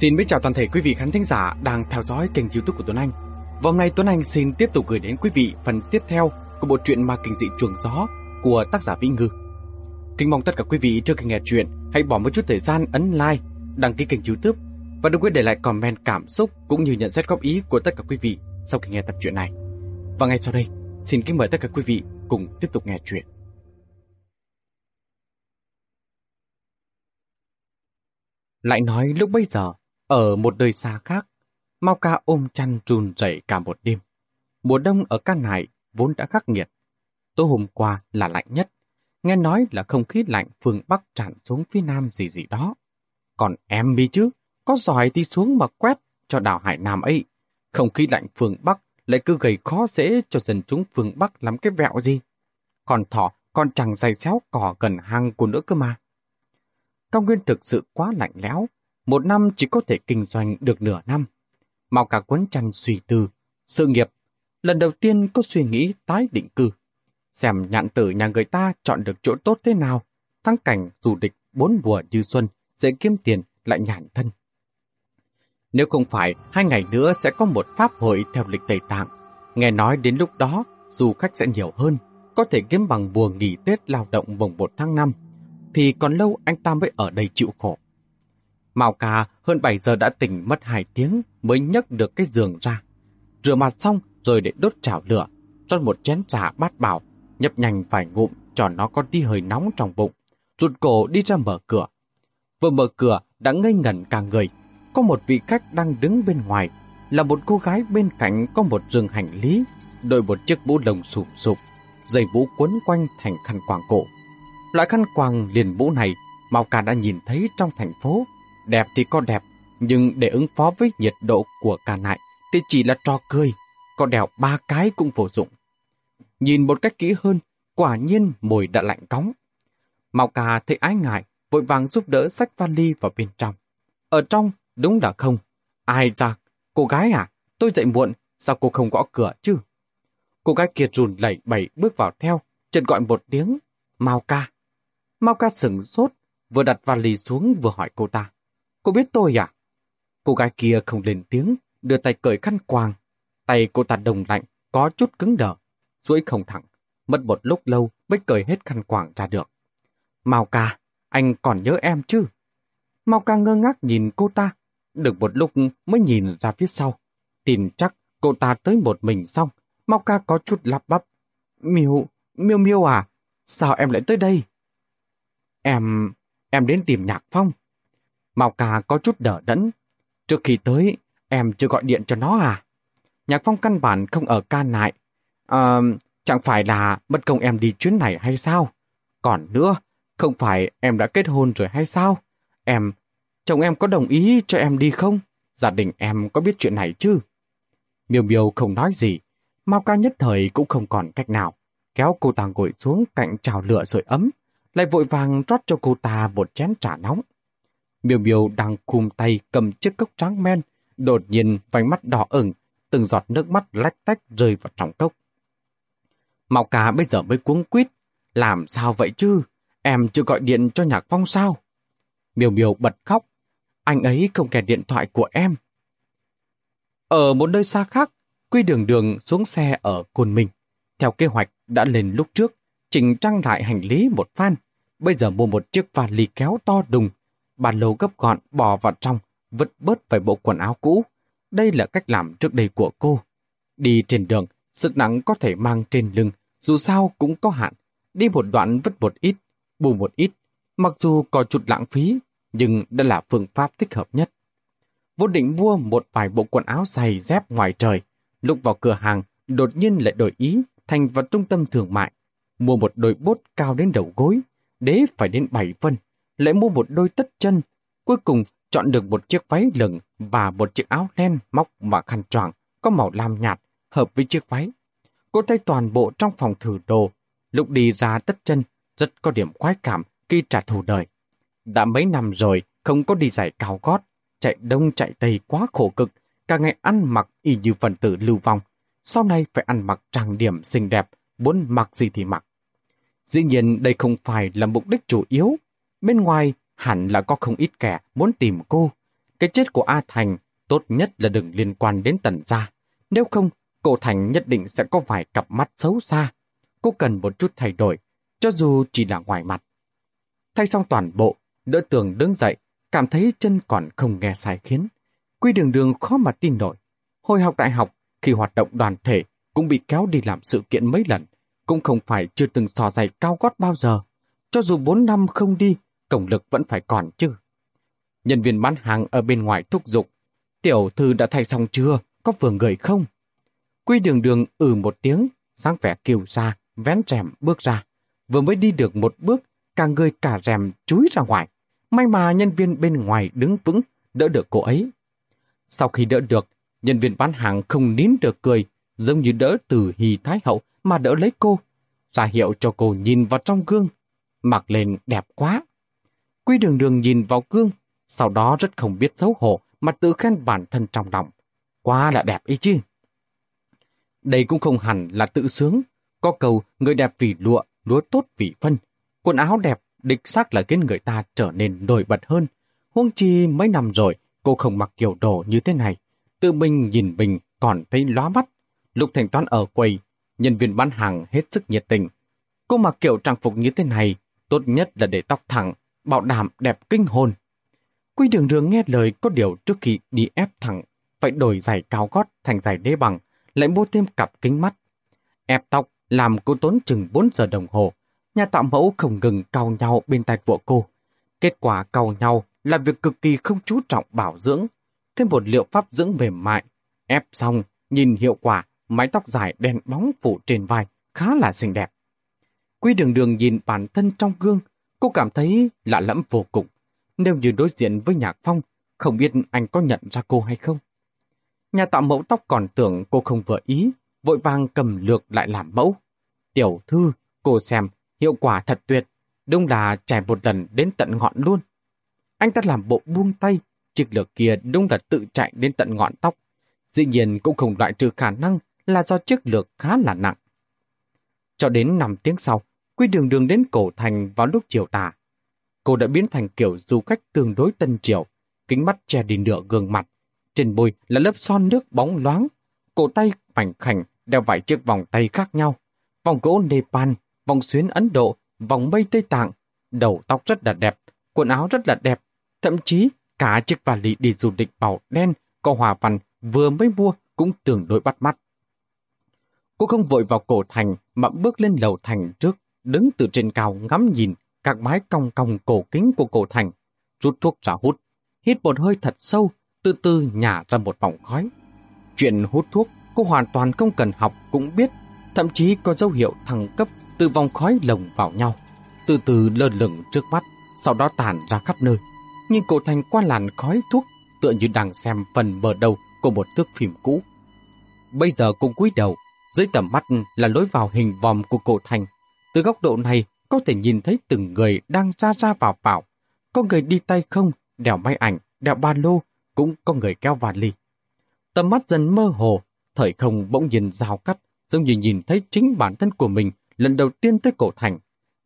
Xin chào toàn thể quý vị khán thính giả đang theo dõi kênh youtube của Tuấn Anh. Và hôm nay Tuấn Anh xin tiếp tục gửi đến quý vị phần tiếp theo của bộ truyện ma kinh dị chuồng gió của tác giả Vĩ Ngư. Kính mong tất cả quý vị trước khi nghe chuyện hãy bỏ một chút thời gian ấn like, đăng ký kênh youtube và đừng quên để lại comment cảm xúc cũng như nhận xét góp ý của tất cả quý vị sau khi nghe tập truyện này. Và ngay sau đây, xin kính mời tất cả quý vị cùng tiếp tục nghe chuyện. Lại nói lúc bây giờ, ở một nơi xa khác, Mao ca ôm chăn trùn rẩy cả một đêm. Mùa đông ở căn này vốn đã khắc nghiệt. Tối hôm qua là lạnh nhất. Nghe nói là không khí lạnh phương Bắc tràn xuống phía Nam gì gì đó. Còn em đi chứ, có giỏi thì xuống mà quét cho đảo Hải Nam ấy. Không khí lạnh phương Bắc lại cứ gây khó dễ cho dân chúng phương Bắc làm cái vẹo gì. Còn thỏ còn chẳng dày xéo cỏ gần hang của nữa cơ mà. Cao nguyên thực sự quá lạnh lẽo, một năm chỉ có thể kinh doanh được nửa năm. Mau cả cuốn tranh suy tư, sự nghiệp, lần đầu tiên có suy nghĩ tái định cư. Xem nhạn tử nhà người ta chọn được chỗ tốt thế nào, thắng cảnh dù địch bốn mùa như xuân, dễ kiếm tiền lại nhàn thân. Nếu không phải, hai ngày nữa sẽ có một pháp hội theo lịch Tây Tạng. Nghe nói đến lúc đó, du khách sẽ nhiều hơn, có thể kiếm bằng mùa nghỉ Tết lao động mùng 1 tháng 5, thì còn lâu anh ta mới ở đây chịu khổ. Mạo ca hơn 7 giờ đã tỉnh mất 2 tiếng mới nhấc được cái giường ra. Rửa mặt xong rồi để đốt chảo lửa, cho một chén trà bát bảo, nhấp nhanh vài ngụm cho nó có đi hơi nóng trong bụng, rụt cổ đi ra mở cửa. Vừa mở cửa đã ngây ngẩn cả người, có một vị khách đang đứng bên ngoài, là một cô gái bên cạnh có một rừng hành lý, đội một chiếc mũ lồng sụp sụp, dây mũ quấn quanh thành khăn quàng cổ. Loại khăn quàng liền mũ này, Mao Ca đã nhìn thấy trong thành phố, Đẹp thì có đẹp, nhưng để ứng phó với nhiệt độ của cả nại thì chỉ là trò cười, có đèo ba cái cũng vô dụng. Nhìn một cách kỹ hơn, quả nhiên mùi đã lạnh cóng. Mao cà thấy ái ngại, vội vàng giúp đỡ sách vali vào bên trong. Ở trong, đúng là không. Ai ra, cô gái à, tôi dậy muộn, sao cô không gõ cửa chứ? Cô gái kia rùn lẩy bẩy bước vào theo, chợt gọi một tiếng, Mao ca. Mao ca sửng sốt, vừa đặt vali xuống vừa hỏi cô ta. Cô biết tôi à? Cô gái kia không lên tiếng, đưa tay cởi khăn quàng. Tay cô ta đồng lạnh, có chút cứng đờ, duỗi không thẳng. Mất một lúc lâu mới cởi hết khăn quàng ra được. Mao ca, anh còn nhớ em chứ? Mao ca ngơ ngác nhìn cô ta, được một lúc mới nhìn ra phía sau. Tin chắc cô ta tới một mình xong, Mao ca có chút lắp bắp. Miêu, Miêu Miêu à, sao em lại tới đây? Em, em đến tìm Nhạc Phong. Mao ca có chút đỡ đẫn. Trước khi tới, em chưa gọi điện cho nó à? Nhạc Phong căn bản không ở ca nại. À, chẳng phải là mất công em đi chuyến này hay sao? Còn nữa, không phải em đã kết hôn rồi hay sao? Em, chồng em có đồng ý cho em đi không? Gia đình em có biết chuyện này chứ? Miêu Miêu không nói gì. Mao ca nhất thời cũng không còn cách nào. Kéo cô ta ngồi xuống cạnh chào lửa sưởi ấm, lại vội vàng rót cho cô ta một chén trà nóng. Miêu Miêu đang khum tay cầm chiếc cốc trắng men, đột nhiên vành mắt đỏ ửng, từng giọt nước mắt lách tách rơi vào trong cốc. Mạo cá bây giờ mới cuống quýt, làm sao vậy chứ? Em chưa gọi điện cho Nhạc Phong sao? Miêu Miêu bật khóc, anh ấy không kẻ điện thoại của em. Ở một nơi xa khác, Quy Đường Đường xuống xe ở Cồn Minh. Theo kế hoạch đã lên lúc trước, chỉnh trang lại hành lý một phan. Bây giờ mua một chiếc vali kéo to đùng, Bà lô gấp gọn bỏ vào trong, vứt bớt vài bộ quần áo cũ. Đây là cách làm trước đây của cô. Đi trên đường, sức nặng có thể mang trên lưng, dù sao cũng có hạn. Đi một đoạn vứt một ít, bù một ít. Mặc dù có chút lãng phí, nhưng đã là phương pháp thích hợp nhất. Vô định mua một vài bộ quần áo giày dép ngoài trời. Lúc vào cửa hàng, đột nhiên lại đổi ý thành vào trung tâm thương mại. Mua một đôi bốt cao đến đầu gối, đế phải đến 7 phân, lại mua một đôi tất chân. Cuối cùng chọn được một chiếc váy lửng và một chiếc áo len móc và khăn choàng có màu lam nhạt hợp với chiếc váy. Cô thay toàn bộ trong phòng thử đồ. Lúc đi ra tất chân rất có điểm khoái cảm khi trả thù đời. Đã mấy năm rồi không có đi giải cao gót, chạy đông chạy tây quá khổ cực, cả ngày ăn mặc y như phần tử lưu vong. Sau này phải ăn mặc trang điểm xinh đẹp, muốn mặc gì thì mặc. Dĩ nhiên đây không phải là mục đích chủ yếu Bên ngoài hẳn là có không ít kẻ muốn tìm cô. cái chết của A Thành tốt nhất là đừng liên quan đến tần gia. Nếu không, cô Thành nhất định sẽ có vài cặp mắt xấu xa. Cô cần một chút thay đổi, cho dù chỉ là ngoài mặt. Thay xong toàn bộ, đỡ tường đứng dậy, cảm thấy chân còn không nghe sai khiến. Quy đường đường khó mà tin nổi. Hồi học đại học, khi hoạt động đoàn thể, cũng bị kéo đi làm sự kiện mấy lần, cũng không phải chưa từng sò giày cao gót bao giờ. Cho dù bốn năm không đi, cổng lực vẫn phải còn chứ. Nhân viên bán hàng ở bên ngoài thúc giục. Tiểu thư đã thay xong chưa? Có vừa người không? Quy đường đường ừ một tiếng, sáng vẻ kiều ra, vén rèm bước ra. Vừa mới đi được một bước, cả người cả rèm chúi ra ngoài. May mà nhân viên bên ngoài đứng vững, đỡ được cô ấy. Sau khi đỡ được, nhân viên bán hàng không nín được cười, giống như đỡ từ hì thái hậu mà đỡ lấy cô. Ra hiệu cho cô nhìn vào trong gương. Mặc lên đẹp quá. Quy đường đường nhìn vào gương, sau đó rất không biết xấu hổ mà tự khen bản thân trong lòng. Quá là đẹp ý chứ. Đây cũng không hẳn là tự sướng. Có cầu người đẹp vì lụa, lúa tốt vì phân. Quần áo đẹp đích xác là khiến người ta trở nên nổi bật hơn. Huông chi mấy năm rồi, cô không mặc kiểu đồ như thế này. Tự mình nhìn mình còn thấy lóa mắt. Lục Thành Toán ở quầy, nhân viên bán hàng hết sức nhiệt tình. Cô mặc kiểu trang phục như thế này, tốt nhất là để tóc thẳng, bảo đảm đẹp kinh hồn. Quy đường đường nghe lời có điều trước khi đi ép thẳng, phải đổi giày cao gót thành giày đế bằng, lại mua thêm cặp kính mắt. Ép tóc làm cô tốn chừng 4 giờ đồng hồ. Nhà tạo mẫu không ngừng cào nhau bên tay của cô. Kết quả cào nhau là việc cực kỳ không chú trọng bảo dưỡng. Thêm một liệu pháp dưỡng mềm mại. Ép xong, nhìn hiệu quả, mái tóc dài đen bóng phủ trên vai, khá là xinh đẹp. Quy đường đường nhìn bản thân trong gương, cô cảm thấy lạ lẫm vô cùng. Nếu như đối diện với Nhạc Phong, không biết anh có nhận ra cô hay không? Nhà tạo mẫu tóc còn tưởng cô không vừa ý, vội vàng cầm lược lại làm mẫu. Tiểu thư, cô xem, hiệu quả thật tuyệt, đúng là trải một lần đến tận ngọn luôn. Anh ta làm bộ buông tay, chiếc lược kia đúng là tự chạy đến tận ngọn tóc. Dĩ nhiên cũng không loại trừ khả năng là do chiếc lược khá là nặng. Cho đến 5 tiếng sau, Quy đường đường đến cổ thành vào lúc chiều tà. Cô đã biến thành kiểu du khách tương đối tân triều, kính mắt che đi nửa gương mặt. Trên môi là lớp son nước bóng loáng, cổ tay mảnh khảnh đeo vài chiếc vòng tay khác nhau. Vòng gỗ Nepal, vòng xuyến Ấn Độ, vòng mây Tây Tạng, đầu tóc rất là đẹp, quần áo rất là đẹp, thậm chí cả chiếc vali đi du lịch màu đen có hòa văn vừa mới mua cũng tương đối bắt mắt. Cô không vội vào cổ thành mà bước lên lầu thành trước, đứng từ trên cao ngắm nhìn các mái cong cong cổ kính của cổ thành, rút thuốc ra hút, hít một hơi thật sâu, từ từ nhả ra một vòng khói. Chuyện hút thuốc cô hoàn toàn không cần học cũng biết, thậm chí có dấu hiệu thăng cấp từ vòng khói lồng vào nhau, từ từ lơ lửng trước mắt, sau đó tàn ra khắp nơi. Nhưng cổ thành qua làn khói thuốc tựa như đang xem phần bờ đầu của một thước phim cũ. Bây giờ cũng cúi đầu, dưới tầm mắt là lối vào hình vòm của cổ thành. Từ góc độ này, có thể nhìn thấy từng người đang ra ra vào vào. Có người đi tay không, đeo máy ảnh, đeo ba lô, cũng có người kéo vali. Tầm mắt dần mơ hồ, thời không bỗng nhìn rào cắt, giống như nhìn thấy chính bản thân của mình lần đầu tiên tới cổ thành.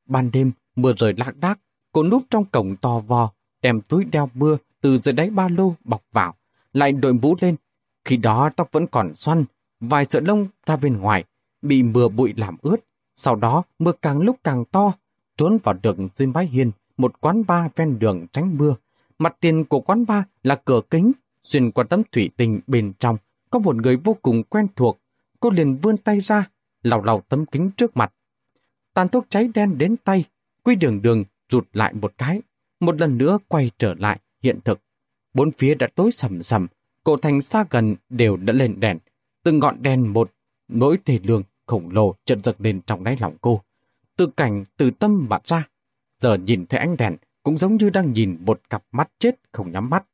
Ban đêm, mưa rơi lạc đác, cô núp trong cổng to vò, đem túi đeo mưa từ dưới đáy ba lô bọc vào, lại đội mũ lên. Khi đó tóc vẫn còn xoăn, vài sợi lông ra bên ngoài, bị mưa bụi làm ướt. Sau đó mưa càng lúc càng to, trốn vào đường dưới mái hiên, một quán ba ven đường tránh mưa. Mặt tiền của quán ba là cửa kính, xuyên qua tấm thủy tinh bên trong, có một người vô cùng quen thuộc. Cô liền vươn tay ra, lau lau tấm kính trước mặt. Tàn thuốc cháy đen đến tay, quy đường đường rụt lại một cái, một lần nữa quay trở lại hiện thực. Bốn phía đã tối sầm sầm, cổ thành xa gần đều đã lên đèn. Từng ngọn đèn một, nỗi thể lương khổng lồ chợt giật lên trong đáy lòng cô. Từ cảnh, từ tâm mà ra. Giờ nhìn thấy ánh đèn, cũng giống như đang nhìn một cặp mắt chết không nhắm mắt.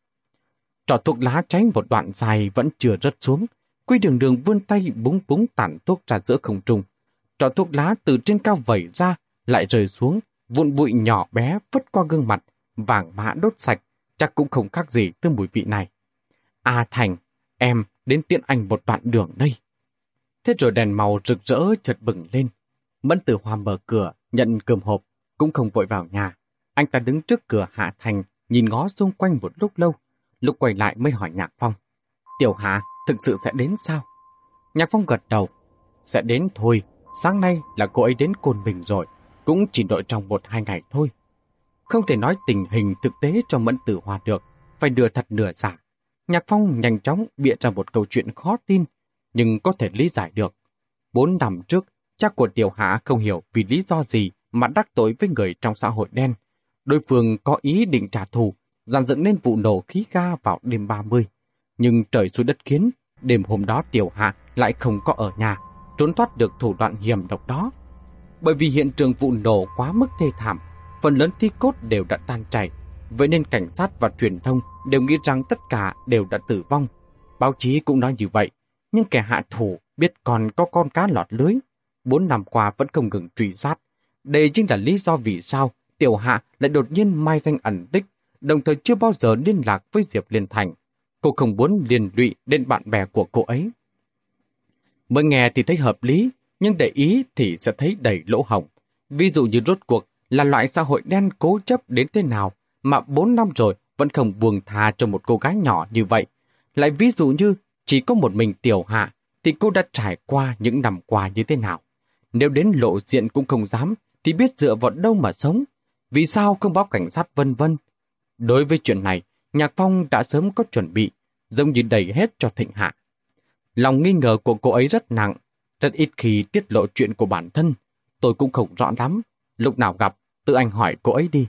Trò thuốc lá cháy một đoạn dài vẫn chưa rớt xuống. Quy đường đường vươn tay búng búng tản thuốc ra giữa không trung. Trò thuốc lá từ trên cao vẩy ra, lại rơi xuống, vụn bụi nhỏ bé vứt qua gương mặt, vàng mã đốt sạch, chắc cũng không khác gì từ mùi vị này. A Thành, em đến tiện anh một đoạn đường đây. Thế rồi đèn màu rực rỡ chợt bừng lên. Mẫn tử hoa mở cửa, nhận cơm hộp, cũng không vội vào nhà. Anh ta đứng trước cửa Hạ Thành, nhìn ngó xung quanh một lúc lâu. lúc quay lại mới hỏi Nhạc Phong. Tiểu Hạ thực sự sẽ đến sao? Nhạc Phong gật đầu. Sẽ đến thôi, sáng nay là cô ấy đến Côn Bình rồi, cũng chỉ đợi trong một hai ngày thôi. Không thể nói tình hình thực tế cho Mẫn Tử Hoa được, phải nửa thật nửa giả. Nhạc Phong nhanh chóng bịa ra một câu chuyện khó tin, nhưng có thể lý giải được. Bốn năm trước, cha của Tiểu Hạ không hiểu vì lý do gì mà đắc tội với người trong xã hội đen. Đối phương có ý định trả thù, dàn dựng nên vụ nổ khí ga vào đêm 30. Nhưng trời xui đất khiến, đêm hôm đó Tiểu Hạ lại không có ở nhà, trốn thoát được thủ đoạn hiểm độc đó. Bởi vì hiện trường vụ nổ quá mức thê thảm, phần lớn thi cốt đều đã tan chảy, vậy nên cảnh sát và truyền thông đều nghĩ rằng tất cả đều đã tử vong. Báo chí cũng nói như vậy, nhưng kẻ hạ thủ biết còn có con cá lọt lưới. Bốn năm qua vẫn không ngừng truy sát. Đây chính là lý do vì sao Tiểu Hạ lại đột nhiên mai danh ẩn tích, đồng thời chưa bao giờ liên lạc với Diệp Liên Thành. Cô không muốn liên lụy đến bạn bè của cô ấy. Mới nghe thì thấy hợp lý, nhưng để ý thì sẽ thấy đầy lỗ hổng. Ví dụ như rốt cuộc là loại xã hội đen cố chấp đến thế nào mà bốn năm rồi vẫn không buông tha cho một cô gái nhỏ như vậy. Lại ví dụ như chỉ có một mình tiểu hạ thì cô đã trải qua những năm qua như thế nào. Nếu đến lộ diện cũng không dám thì biết dựa vào đâu mà sống. Vì sao không báo cảnh sát vân vân? Đối với chuyện này, Nhạc Phong đã sớm có chuẩn bị, giống như đầy hết cho Thịnh Hạ. Lòng nghi ngờ của cô ấy rất nặng, rất ít khi tiết lộ chuyện của bản thân. Tôi cũng không rõ lắm, lúc nào gặp, tự anh hỏi cô ấy đi.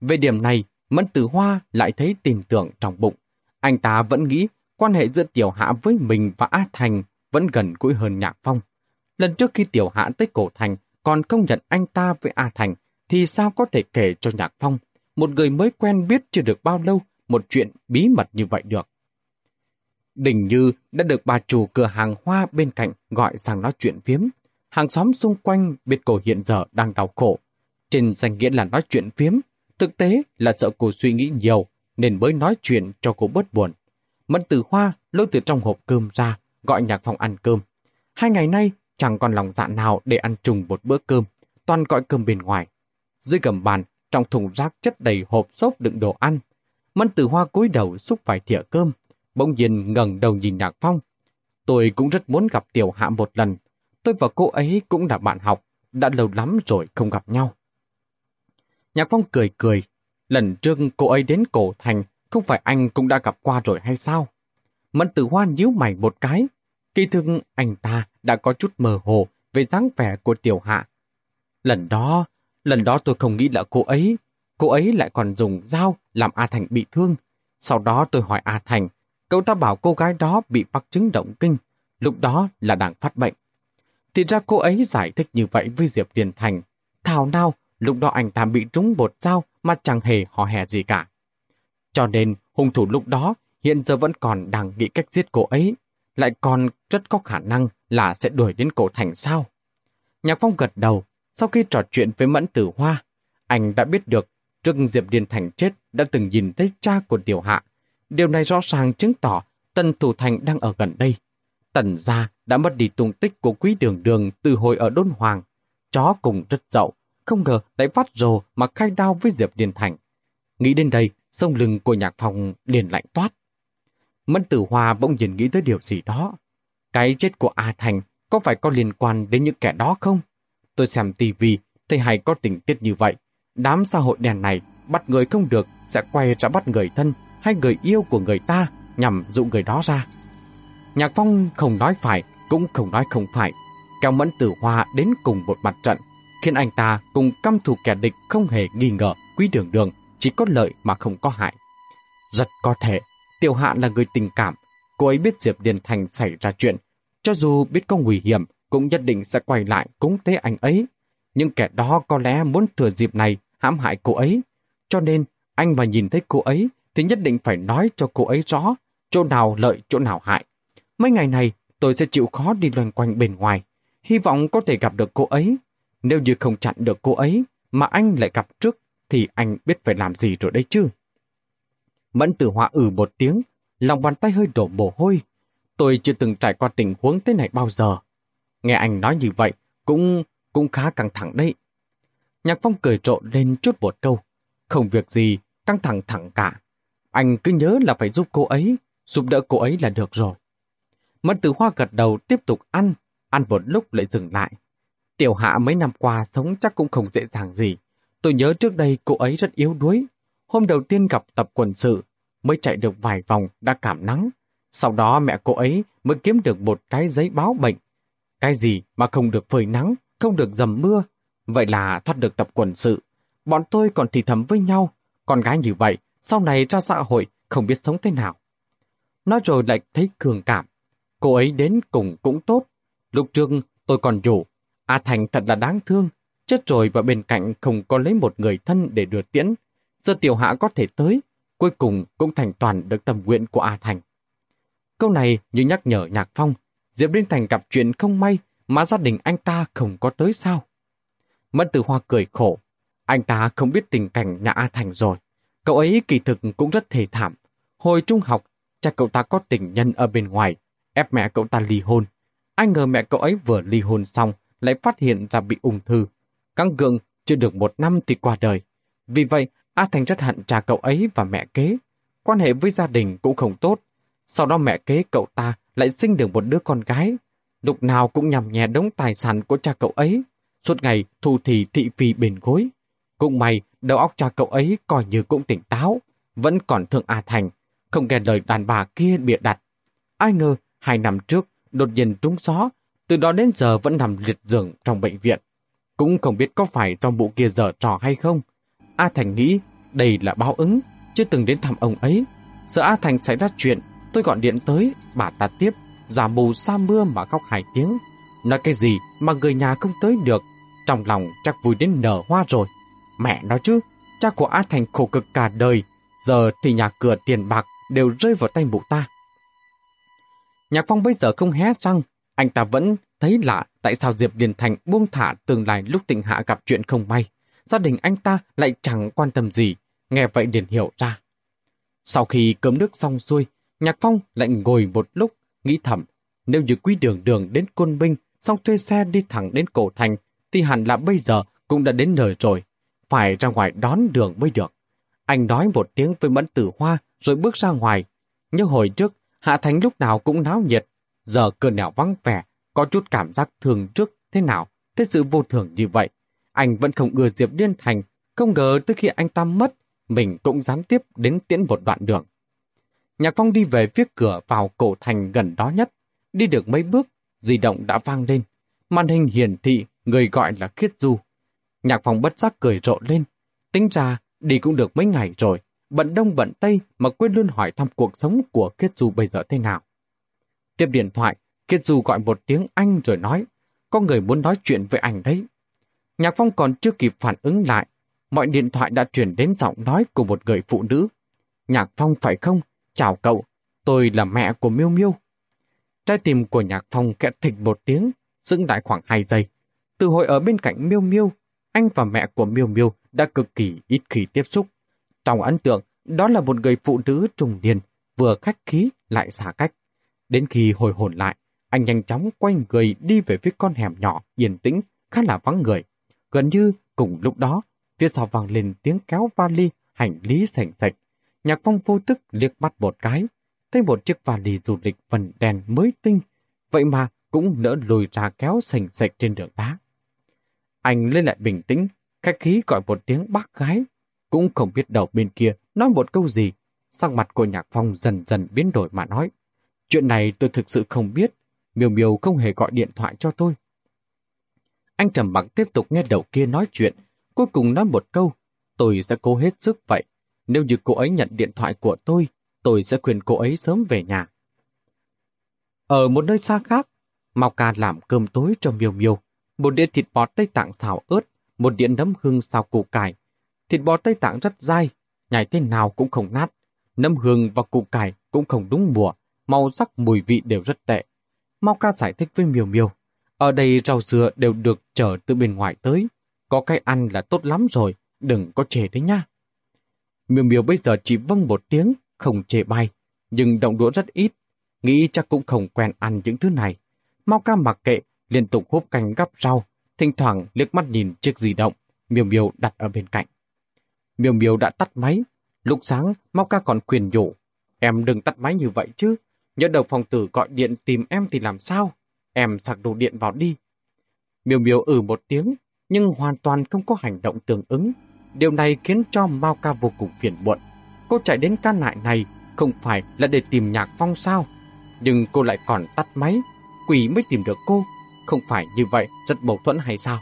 Về điểm này, Mẫn Tử Hoa lại thấy tin tưởng trong bụng. Anh ta vẫn nghĩ quan hệ giữa Tiểu Hạ với mình và A Thành vẫn gần gũi hơn Nhạc Phong. Lần trước khi Tiểu Hạ tới Cổ Thành còn công nhận anh ta với A Thành, thì sao có thể kể cho Nhạc Phong, một người mới quen biết chưa được bao lâu, một chuyện bí mật như vậy được. Đình Như đã được bà chủ cửa hàng hoa bên cạnh gọi sang nói chuyện phiếm. Hàng xóm xung quanh biết cô hiện giờ đang đau khổ. Trên danh nghĩa là nói chuyện phiếm, thực tế là sợ cô suy nghĩ nhiều nên mới nói chuyện cho cô bớt buồn. Mẫn Tử hoa lôi từ trong hộp cơm ra, gọi nhạc phòng ăn cơm. Hai ngày nay chẳng còn lòng dạ nào để ăn trùng một bữa cơm, toàn gọi cơm bên ngoài. Dưới gầm bàn, trong thùng rác chất đầy hộp xốp đựng đồ ăn. Mẫn Tử hoa cúi đầu xúc vài thìa cơm, bỗng nhiên ngẩng đầu nhìn Nhạc Phong. Tôi cũng rất muốn gặp Tiểu Hạ một lần. Tôi và cô ấy cũng là bạn học, đã lâu lắm rồi không gặp nhau. Nhạc Phong cười cười. Lần trước cô ấy đến cổ thành, không phải anh cũng đã gặp qua rồi hay sao? Mẫn tử hoa nhíu mày một cái. Kỳ thực anh ta đã có chút mơ hồ về dáng vẻ của Tiểu Hạ. Lần đó, lần đó tôi không nghĩ là cô ấy. Cô ấy lại còn dùng dao làm A Thành bị thương. Sau đó tôi hỏi A Thành, cậu ta bảo cô gái đó bị mắc chứng động kinh, lúc đó là đang phát bệnh. Thì ra cô ấy giải thích như vậy với Diệp Điền Thành. Thảo nào, lúc đó anh ta bị trúng bột dao mà chẳng hề hò hè gì cả. Cho nên, hung thủ lúc đó hiện giờ vẫn còn đang nghĩ cách giết cô ấy, lại còn rất có khả năng là sẽ đuổi đến cổ thành sao. Nhạc Phong gật đầu, sau khi trò chuyện với Mẫn Tử Hoa, anh đã biết được trước Diệp Điền Thành chết đã từng nhìn thấy cha của Tiểu Hạ. Điều này rõ ràng chứng tỏ Tần Thủ Thành đang ở gần đây. Tần gia đã mất đi tung tích của quý đường đường từ hồi ở Đôn Hoàng. Chó cùng rất dậu, không ngờ lại phát rồ mà khai đao với Diệp Điền Thành. Nghĩ đến đây, sông lưng của nhạc phòng liền lạnh toát. Mẫn tử hoa bỗng nhìn nghĩ tới điều gì đó. Cái chết của A Thành có phải có liên quan đến những kẻ đó không? Tôi xem tivi thấy hay có tình tiết như vậy. Đám xã hội đèn này bắt người không được sẽ quay ra bắt người thân hay người yêu của người ta nhằm dụ người đó ra. Nhạc Phong không nói phải, cũng không nói không phải. Kéo Mẫn Tử Hoa đến cùng một mặt trận, khiến anh ta cùng căm thù kẻ địch không hề nghi ngờ quý đường đường chỉ có lợi mà không có hại. Rất có thể, Tiểu Hạ là người tình cảm, cô ấy biết Diệp Điền Thành xảy ra chuyện, cho dù biết có nguy hiểm, cũng nhất định sẽ quay lại cúng tế anh ấy. Nhưng kẻ đó có lẽ muốn thừa dịp này hãm hại cô ấy. Cho nên, anh mà nhìn thấy cô ấy thì nhất định phải nói cho cô ấy rõ chỗ nào lợi, chỗ nào hại. Mấy ngày này, tôi sẽ chịu khó đi loanh quanh bên ngoài. Hy vọng có thể gặp được cô ấy. Nếu như không chặn được cô ấy, mà anh lại gặp trước, thì anh biết phải làm gì rồi đấy chứ. Mẫn tử họa ử ừ một tiếng, lòng bàn tay hơi đổ mồ hôi. Tôi chưa từng trải qua tình huống thế này bao giờ. Nghe anh nói như vậy, cũng cũng khá căng thẳng đấy. Nhạc Phong cười trộn lên chút một câu. Không việc gì, căng thẳng thẳng cả. Anh cứ nhớ là phải giúp cô ấy, giúp đỡ cô ấy là được rồi. Mẫn tử hoa gật đầu tiếp tục ăn, ăn một lúc lại dừng lại. Tiểu hạ mấy năm qua sống chắc cũng không dễ dàng gì. Tôi nhớ trước đây cô ấy rất yếu đuối. Hôm đầu tiên gặp tập quần sự, mới chạy được vài vòng đã cảm nắng. Sau đó mẹ cô ấy mới kiếm được một cái giấy báo bệnh. Cái gì mà không được phơi nắng, không được dầm mưa. Vậy là thoát được tập quần sự. Bọn tôi còn thì thầm với nhau. Con gái như vậy, sau này ra xã hội không biết sống thế nào. Nói rồi lại thấy cường cảm. Cô ấy đến cùng cũng tốt. Lúc trước tôi còn nhủ, A Thành thật là đáng thương. Chết rồi và bên cạnh không có lấy một người thân để đưa tiễn. Giờ tiểu hạ có thể tới. Cuối cùng cũng thành toàn được tâm nguyện của A Thành. Câu này như nhắc nhở Nhạc Phong. Diệp Liên Thành gặp chuyện không may mà gia đình anh ta không có tới sao. Mẫn Tử Hoa cười khổ. Anh ta không biết tình cảnh nhà A Thành rồi. Cậu ấy kỳ thực cũng rất thề thảm. Hồi trung học, cha cậu ta có tình nhân ở bên ngoài, ép mẹ cậu ta ly hôn. ai ngờ mẹ cậu ấy vừa ly hôn xong, lại phát hiện ra bị ung thư. Căng gượng, chưa được một năm thì qua đời. Vì vậy, A Thành rất hận cha cậu ấy và mẹ kế. Quan hệ với gia đình cũng không tốt. Sau đó mẹ kế cậu ta lại sinh được một đứa con gái. Lúc nào cũng nhằm nhẹ đống tài sản của cha cậu ấy. Suốt ngày thu thì thị phi bền gối. Cũng may, đầu óc cha cậu ấy coi như cũng tỉnh táo. Vẫn còn thương A Thành, không nghe lời đàn bà kia bịa đặt. Ai ngờ, hai năm trước, đột nhiên trúng gió, từ đó đến giờ vẫn nằm liệt giường trong bệnh viện. Cũng không biết có phải trong bộ kia dở trò hay không. A Thành nghĩ đây là báo ứng, chưa từng đến thăm ông ấy. Sợ A Thành xảy ra chuyện, tôi gọi điện tới, bà ta tiếp, giả mù sa mưa mà khóc hai tiếng. Nói cái gì mà người nhà không tới được, trong lòng chắc vui đến nở hoa rồi. Mẹ nói chứ, cha của A Thành khổ cực cả đời, giờ thì nhà cửa tiền bạc đều rơi vào tay mụ ta. Nhạc Phong bây giờ không hé răng, anh ta vẫn thấy lạ tại sao Diệp Điền Thành buông thả tương lai lúc tình hạ gặp chuyện không may. Gia đình anh ta lại chẳng quan tâm gì, nghe vậy Điền hiểu ra. Sau khi cơm nước xong xuôi, Nhạc Phong lại ngồi một lúc, nghĩ thầm, nếu như quý đường đường đến Côn Minh, xong thuê xe đi thẳng đến Cổ Thành, thì hẳn là bây giờ cũng đã đến nơi rồi, phải ra ngoài đón đường mới được. Anh nói một tiếng với Mẫn Tử Hoa rồi bước ra ngoài. Nhưng hồi trước, Hạ Thành lúc nào cũng náo nhiệt, giờ cơn nẻo vắng vẻ, có chút cảm giác thường trước thế nào, thế sự vô thường như vậy. Anh vẫn không ưa Diệp Liên Thành, không ngờ tới khi anh ta mất, mình cũng gián tiếp đến tiễn một đoạn đường. Nhạc Phong đi về phía cửa vào cổ thành gần đó nhất. Đi được mấy bước, di động đã vang lên. Màn hình hiển thị người gọi là Khiết Du. Nhạc Phong bất giác cười rộ lên. Tính ra, đi cũng được mấy ngày rồi. Bận đông bận tây mà quên luôn hỏi thăm cuộc sống của Khiết Du bây giờ thế nào. Tiếp điện thoại, Kiệt Du gọi một tiếng Anh rồi nói, có người muốn nói chuyện với anh đấy. Nhạc Phong còn chưa kịp phản ứng lại, mọi điện thoại đã chuyển đến giọng nói của một người phụ nữ. Nhạc Phong phải không? Chào cậu, tôi là mẹ của Miêu Miêu. Trái tim của Nhạc Phong kẹt thịt một tiếng, dững lại khoảng 2 giây. Từ hồi ở bên cạnh Miêu Miêu, anh và mẹ của Miêu Miêu đã cực kỳ ít khi tiếp xúc. Trong ấn tượng, đó là một người phụ nữ trùng niên, vừa khách khí lại xa cách. Đến khi hồi hồn lại, anh nhanh chóng quay người đi về phía con hẻm nhỏ, yên tĩnh, khá là vắng người. Gần như cùng lúc đó, phía sau vang lên tiếng kéo vali, hành lý sành sạch. Nhạc phong vô thức liếc mắt một cái, thấy một chiếc vali du lịch phần đèn mới tinh, vậy mà cũng nỡ lùi ra kéo sành sạch trên đường đá. Anh lên lại bình tĩnh, khách khí gọi một tiếng bác gái, cũng không biết đầu bên kia nói một câu gì. Sắc mặt của Nhạc Phong dần dần biến đổi mà nói. Chuyện này tôi thực sự không biết, Miêu Miêu không hề gọi điện thoại cho tôi. Anh trầm mặc tiếp tục nghe đầu kia nói chuyện, cuối cùng nói một câu, tôi sẽ cố hết sức vậy. Nếu như cô ấy nhận điện thoại của tôi, tôi sẽ khuyên cô ấy sớm về nhà. Ở một nơi xa khác, Mao Ca làm cơm tối cho Miêu Miêu, một đĩa thịt bò Tây Tạng xào ớt, một đĩa nấm hương xào củ cải. Thịt bò Tây Tạng rất dai, nhảy thế nào cũng không nát. Nấm hương và củ cải cũng không đúng mùa, màu sắc mùi vị đều rất tệ. Mao Ca giải thích với Miêu Miêu, ở đây rau dừa đều được chở từ bên ngoài tới, có cái ăn là tốt lắm rồi, đừng có chê đấy nha. Miêu Miêu bây giờ chỉ vâng một tiếng, không chê bay, nhưng động đũa rất ít, nghĩ chắc cũng không quen ăn những thứ này. Mau ca mặc kệ, liên tục húp canh gắp rau, thỉnh thoảng liếc mắt nhìn chiếc di động, Miêu Miêu đặt ở bên cạnh. Miêu Miêu đã tắt máy, Lúc sáng, Mau ca còn khuyên nhủ. Em đừng tắt máy như vậy chứ. Nhớ đầu phòng tử gọi điện tìm em thì làm sao? Em sạc đồ điện vào đi. Miêu miêu ừ một tiếng, nhưng hoàn toàn không có hành động tương ứng. Điều này khiến cho Mao ca vô cùng phiền muộn. Cô chạy đến ca nại này không phải là để tìm nhạc phong sao? Nhưng cô lại còn tắt máy, quỷ mới tìm được cô. Không phải như vậy rất mâu thuẫn hay sao?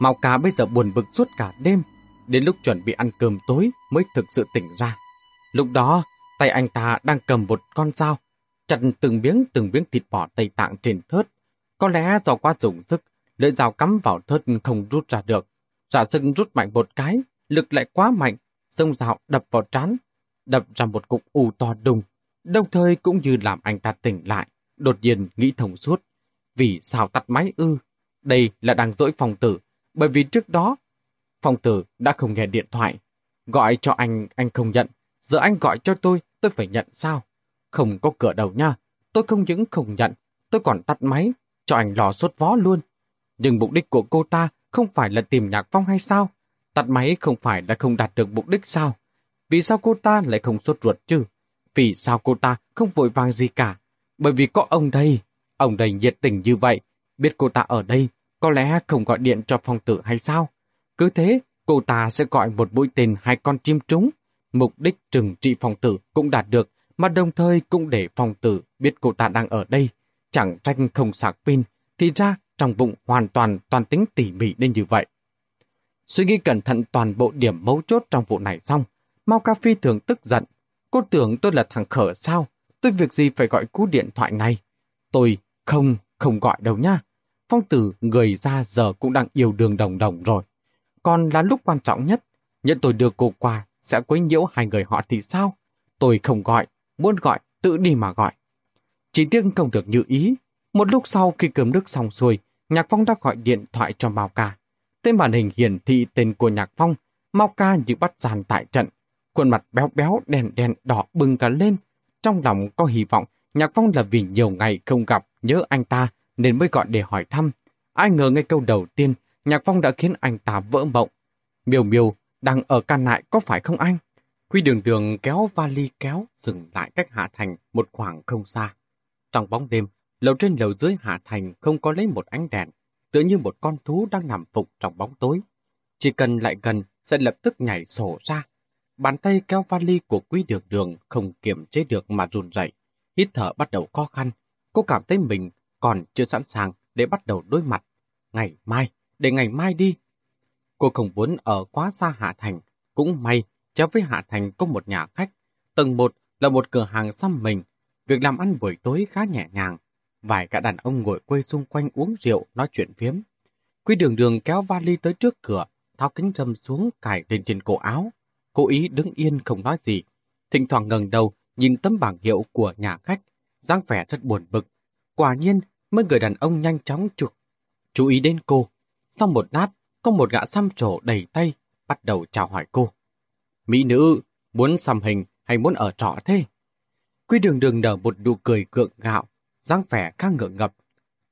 Mao ca bây giờ buồn bực suốt cả đêm, đến lúc chuẩn bị ăn cơm tối mới thực sự tỉnh ra. Lúc đó, tay anh ta đang cầm một con dao, chặt từng miếng từng miếng thịt bò Tây Tạng trên thớt. Có lẽ do quá dùng sức, lưỡi dao cắm vào thớt không rút ra được. Dạ Giả sức rút mạnh một cái, lực lại quá mạnh, sông dao đập vào trán, đập ra một cục u to đùng, đồng thời cũng như làm anh ta tỉnh lại, đột nhiên nghĩ thông suốt. Vì sao tắt máy ư? Đây là đang dỗi phòng tử, bởi vì trước đó Phong tử đã không nghe điện thoại. Gọi cho anh, anh không nhận. Giờ anh gọi cho tôi, tôi phải nhận sao? Không có cửa đầu nha. Tôi không những không nhận, tôi còn tắt máy, cho anh lò sốt vó luôn. Nhưng mục đích của cô ta không phải là tìm nhạc phong hay sao? Tắt máy không phải là không đạt được mục đích sao? Vì sao cô ta lại không sốt ruột chứ? Vì sao cô ta không vội vàng gì cả? Bởi vì có ông đây. Ông đây nhiệt tình như vậy. Biết cô ta ở đây, có lẽ không gọi điện cho phong tử hay sao? Cứ thế, cô ta sẽ gọi một mũi tên hai con chim trúng. Mục đích trừng trị phòng tử cũng đạt được, mà đồng thời cũng để phòng tử biết cô ta đang ở đây. Chẳng tranh không sạc pin, thì ra trong bụng hoàn toàn toàn tính tỉ mỉ nên như vậy. Suy nghĩ cẩn thận toàn bộ điểm mấu chốt trong vụ này xong, Mao Ca Phi thường tức giận. Cô tưởng tôi là thằng khở sao? Tôi việc gì phải gọi cú điện thoại này? Tôi không, không gọi đâu nha. Phong tử người ra giờ cũng đang yêu đường đồng đồng rồi. Còn là lúc quan trọng nhất, nhận tôi đưa cô qua sẽ quấy nhiễu hai người họ thì sao? Tôi không gọi, muốn gọi, tự đi mà gọi. Chỉ tiếc không được như ý. Một lúc sau khi cơm nước xong xuôi, Nhạc Phong đã gọi điện thoại cho Mao Ca. Tên màn hình hiển thị tên của Nhạc Phong, Mao Ca như bắt giàn tại trận. Khuôn mặt béo béo, đèn đèn đỏ bừng cả lên. Trong lòng có hy vọng Nhạc Phong là vì nhiều ngày không gặp, nhớ anh ta nên mới gọi để hỏi thăm. Ai ngờ ngay câu đầu tiên Nhạc Phong đã khiến anh ta vỡ mộng. Miêu miêu đang ở Can nại có phải không anh? Quy đường đường kéo vali kéo dừng lại cách Hạ Thành một khoảng không xa. Trong bóng đêm, lầu trên lầu dưới Hạ Thành không có lấy một ánh đèn, tựa như một con thú đang nằm phục trong bóng tối. Chỉ cần lại gần sẽ lập tức nhảy sổ ra. Bàn tay kéo vali của quý đường đường không kiềm chế được mà run rẩy, hít thở bắt đầu khó khăn. Cô cảm thấy mình còn chưa sẵn sàng để bắt đầu đối mặt. Ngày mai, để ngày mai đi. Cô không muốn ở quá xa Hạ Thành, cũng may, chéo với Hạ Thành có một nhà khách. Tầng 1 là một cửa hàng xăm mình, việc làm ăn buổi tối khá nhẹ nhàng. Vài cả đàn ông ngồi quây xung quanh uống rượu, nói chuyện phiếm. Quy đường đường kéo vali tới trước cửa, tháo kính râm xuống cài lên trên cổ áo. Cố ý đứng yên không nói gì. Thỉnh thoảng ngẩng đầu, nhìn tấm bảng hiệu của nhà khách, dáng vẻ rất buồn bực. Quả nhiên, mấy người đàn ông nhanh chóng chuộc. Chú ý đến cô, sau một lát, có một gã xăm trổ đầy tay, bắt đầu chào hỏi cô. Mỹ nữ, muốn xăm hình hay muốn ở trọ thế? Quy đường đường nở một nụ cười cượng gạo, dáng vẻ khá ngượng ngập.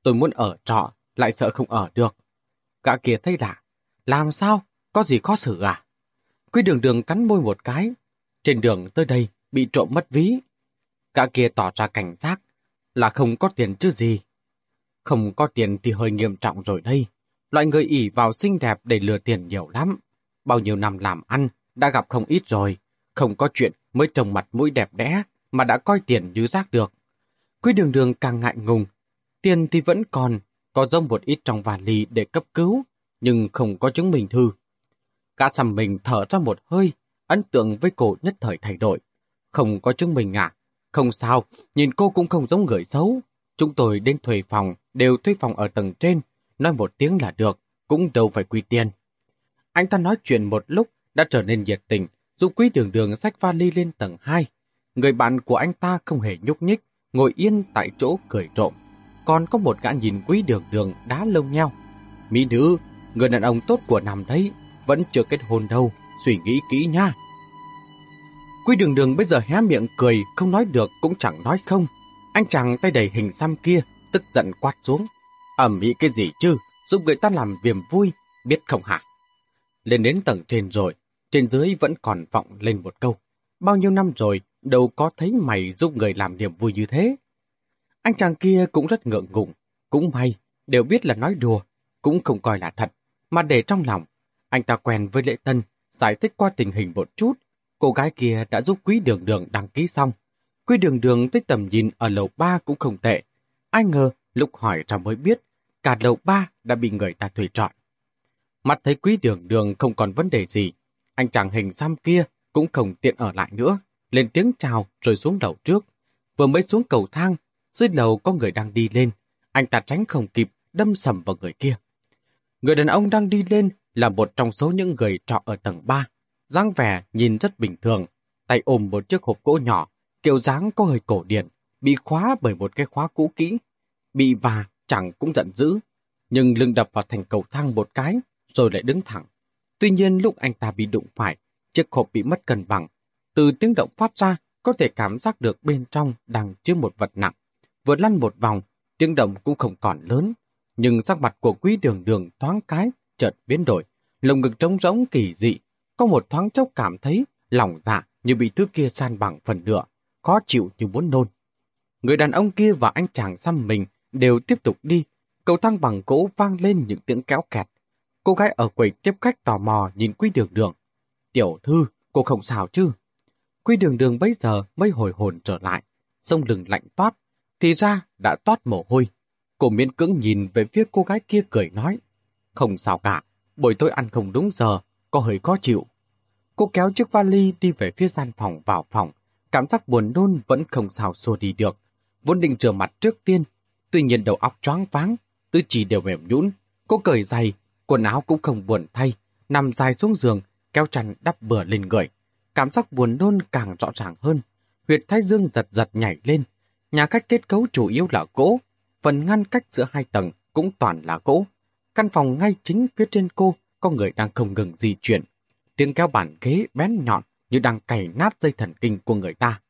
Tôi muốn ở trọ, lại sợ không ở được. Gã kia thấy lạ. Làm sao? Có gì khó xử à? Quy đường đường cắn môi một cái. Trên đường tới đây, bị trộm mất ví. Gã kia tỏ ra cảnh giác, là không có tiền chứ gì. Không có tiền thì hơi nghiêm trọng rồi đây. Loại người ỉ vào xinh đẹp để lừa tiền nhiều lắm. Bao nhiêu năm làm ăn, đã gặp không ít rồi. Không có chuyện mới trồng mặt mũi đẹp đẽ, mà đã coi tiền như rác được. Quý đường đường càng ngại ngùng. Tiền thì vẫn còn, có rông một ít trong vali để cấp cứu, nhưng không có chứng minh thư. Cả sầm mình thở ra một hơi, ấn tượng với cô nhất thời thay đổi. Không có chứng minh à? Không sao, nhìn cô cũng không giống người xấu. Chúng tôi đến thuê phòng, đều thuê phòng ở tầng trên, nói một tiếng là được, cũng đâu phải quy tiền. Anh ta nói chuyện một lúc, đã trở nên nhiệt tình, giúp quý đường đường xách vali lên tầng 2. Người bạn của anh ta không hề nhúc nhích, ngồi yên tại chỗ cười trộm. Còn có một gã nhìn quý đường đường đá lông nheo. Mỹ nữ, người đàn ông tốt của nằm đấy, vẫn chưa kết hôn đâu, suy nghĩ kỹ nha. Quý đường đường bây giờ hé miệng cười, không nói được cũng chẳng nói không. Anh chàng tay đầy hình xăm kia, tức giận quát xuống. Ẩm ý cái gì chứ, giúp người ta làm viềm vui, biết không hả? Lên đến tầng trên rồi, trên dưới vẫn còn vọng lên một câu. Bao nhiêu năm rồi, đâu có thấy mày giúp người làm niềm vui như thế. Anh chàng kia cũng rất ngượng ngùng, cũng may, đều biết là nói đùa, cũng không coi là thật, mà để trong lòng. Anh ta quen với Lệ Tân, giải thích qua tình hình một chút. Cô gái kia đã giúp Quý Đường Đường đăng ký xong. Quý Đường Đường tích tầm nhìn ở lầu 3 cũng không tệ. Ai ngờ, lúc hỏi ra mới biết, cả lầu ba đã bị người ta thuê trọn. mặt thấy Quý Đường Đường không còn vấn đề gì, anh chàng hình xăm kia cũng không tiện ở lại nữa, lên tiếng chào rồi xuống lầu trước. Vừa mới xuống cầu thang, dưới lầu có người đang đi lên, anh ta tránh không kịp, đâm sầm vào người kia. Người đàn ông đang đi lên là một trong số những người trọ ở tầng 3. dáng vẻ nhìn rất bình thường, tay ôm một chiếc hộp gỗ nhỏ, kiểu dáng có hơi cổ điển, bị khóa bởi một cái khóa cũ kỹ. Bị và chẳng cũng giận dữ, nhưng lưng đập vào thành cầu thang một cái, rồi lại đứng thẳng. Tuy nhiên lúc anh ta bị đụng phải, chiếc hộp bị mất cân bằng. Từ tiếng động phát ra, có thể cảm giác được bên trong đang chứa một vật nặng. Vừa lăn một vòng, tiếng động cũng không còn lớn, nhưng sắc mặt của quý đường đường thoáng cái, chợt biến đổi, lồng ngực trống rỗng kỳ dị, có một thoáng chốc cảm thấy lòng dạ như bị thứ kia san bằng phần nửa, khó chịu như muốn nôn. Người đàn ông kia và anh chàng xăm mình đều tiếp tục đi, cầu thang bằng gỗ vang lên những tiếng kéo kẹt. Cô gái ở quầy tiếp khách tò mò nhìn quy đường đường. Tiểu thư, cô không sao chứ? quy đường đường bây giờ mới hồi hồn trở lại, sông lừng lạnh toát, thì ra đã toát mồ hôi. Cô miễn cưỡng nhìn về phía cô gái kia cười nói. Không sao cả, buổi tối ăn không đúng giờ, có hơi khó chịu. Cô kéo chiếc vali đi về phía gian phòng vào phòng. Cảm giác buồn nôn vẫn không sao xua đi được. Vốn định rửa mặt trước tiên, tuy nhiên đầu óc choáng váng, tư chỉ đều mềm nhũn. Cô cởi giày, quần áo cũng không buồn thay, nằm dài xuống giường, kéo chăn đắp bừa lên người. Cảm giác buồn nôn càng rõ ràng hơn. Huyệt thái dương giật giật nhảy lên. Nhà khách kết cấu chủ yếu là gỗ, phần ngăn cách giữa hai tầng cũng toàn là gỗ. Căn phòng ngay chính phía trên cô có người đang không ngừng di chuyển. Tiếng kéo bàn ghế bén nhọn như đang cày nát dây thần kinh của người ta.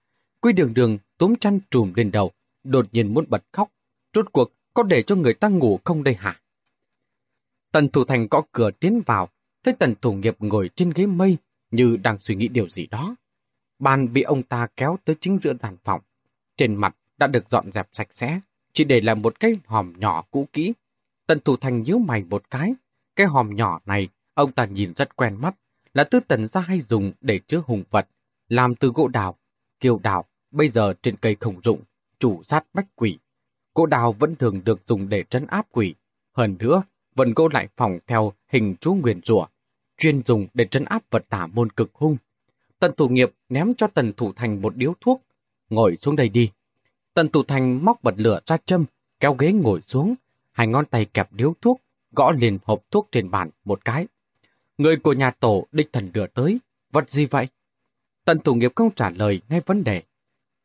Quy đường đường túm chăn trùm lên đầu, đột nhiên muốn bật khóc. Rốt cuộc có để cho người ta ngủ không đây hả? Tần Thủ Thành gõ cửa tiến vào, thấy Tần Thủ Nghiệp ngồi trên ghế mây như đang suy nghĩ điều gì đó. Bàn bị ông ta kéo tới chính giữa gian phòng. Trên mặt đã được dọn dẹp sạch sẽ, chỉ để lại một cái hòm nhỏ cũ kỹ. Tần Thủ Thành nhíu mày một cái. Cái hòm nhỏ này, ông ta nhìn rất quen mắt, là tư tần ra hay dùng để chứa hùng vật, làm từ gỗ đào. Kiều đào, bây giờ trên cây không dụng, chủ sát bách quỷ. Cô đào vẫn thường được dùng để trấn áp quỷ. Hơn nữa, vẫn cô lại phòng theo hình chú nguyền rủa chuyên dùng để trấn áp vật tả môn cực hung. Tần thủ nghiệp ném cho tần thủ thành một điếu thuốc. Ngồi xuống đây đi. Tần thủ thành móc bật lửa ra châm, kéo ghế ngồi xuống, hai ngón tay kẹp điếu thuốc, gõ liền hộp thuốc trên bàn một cái. Người của nhà tổ đích thần đưa tới, vật gì vậy? Tần thủ nghiệp không trả lời ngay vấn đề.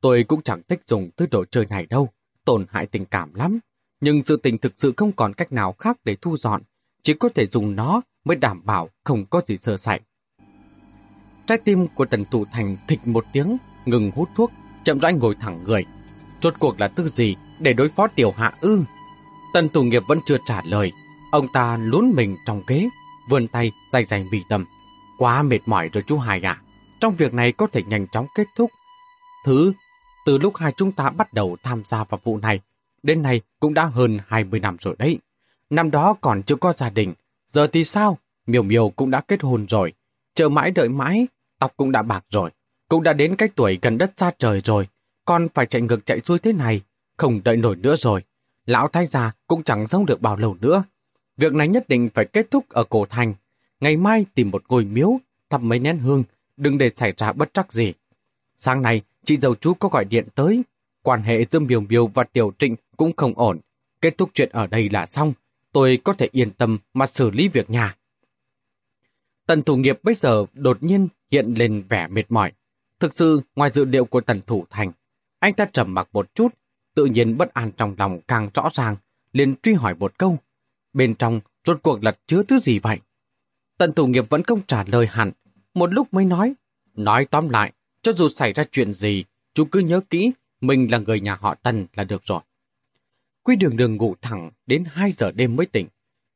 Tôi cũng chẳng thích dùng thứ đồ chơi này đâu, tổn hại tình cảm lắm. Nhưng sự tình thực sự không còn cách nào khác để thu dọn, chỉ có thể dùng nó mới đảm bảo không có gì sơ sẩy. Trái tim của tần thủ thành thịch một tiếng, ngừng hút thuốc, chậm rãi ngồi thẳng người. Rốt cuộc là tư gì để đối phó tiểu hạ ư? Tần thủ nghiệp vẫn chưa trả lời. Ông ta lún mình trong ghế, vươn tay dày dày mì tầm. Quá mệt mỏi rồi chú Hải ạ. Trong việc này có thể nhanh chóng kết thúc. Thứ, từ lúc hai chúng ta bắt đầu tham gia vào vụ này, đến nay cũng đã hơn 20 năm rồi đấy. Năm đó còn chưa có gia đình, giờ thì sao? Miều Miều cũng đã kết hôn rồi. Chờ mãi đợi mãi, tóc cũng đã bạc rồi. Cũng đã đến cái tuổi gần đất xa trời rồi. Con phải chạy ngược chạy xuôi thế này, không đợi nổi nữa rồi. Lão thái già cũng chẳng sống được bao lâu nữa. Việc này nhất định phải kết thúc ở cổ thành. Ngày mai tìm một ngôi miếu, thắp mấy nén hương, đừng để xảy ra bất trắc gì. Sáng nay, chị dâu chú có gọi điện tới. Quan hệ giữa Miều Miều và Tiểu Trịnh cũng không ổn. Kết thúc chuyện ở đây là xong. Tôi có thể yên tâm mà xử lý việc nhà. Tần thủ nghiệp bây giờ đột nhiên hiện lên vẻ mệt mỏi. Thực sự, ngoài dự liệu của tần thủ thành, anh ta trầm mặc một chút, tự nhiên bất an trong lòng càng rõ ràng, liền truy hỏi một câu. Bên trong, rốt cuộc lật chứa thứ gì vậy? Tần thủ nghiệp vẫn không trả lời hẳn, một lúc mới nói. Nói tóm lại, cho dù xảy ra chuyện gì, chú cứ nhớ kỹ, mình là người nhà họ Tần là được rồi. Quy đường đường ngủ thẳng đến 2 giờ đêm mới tỉnh,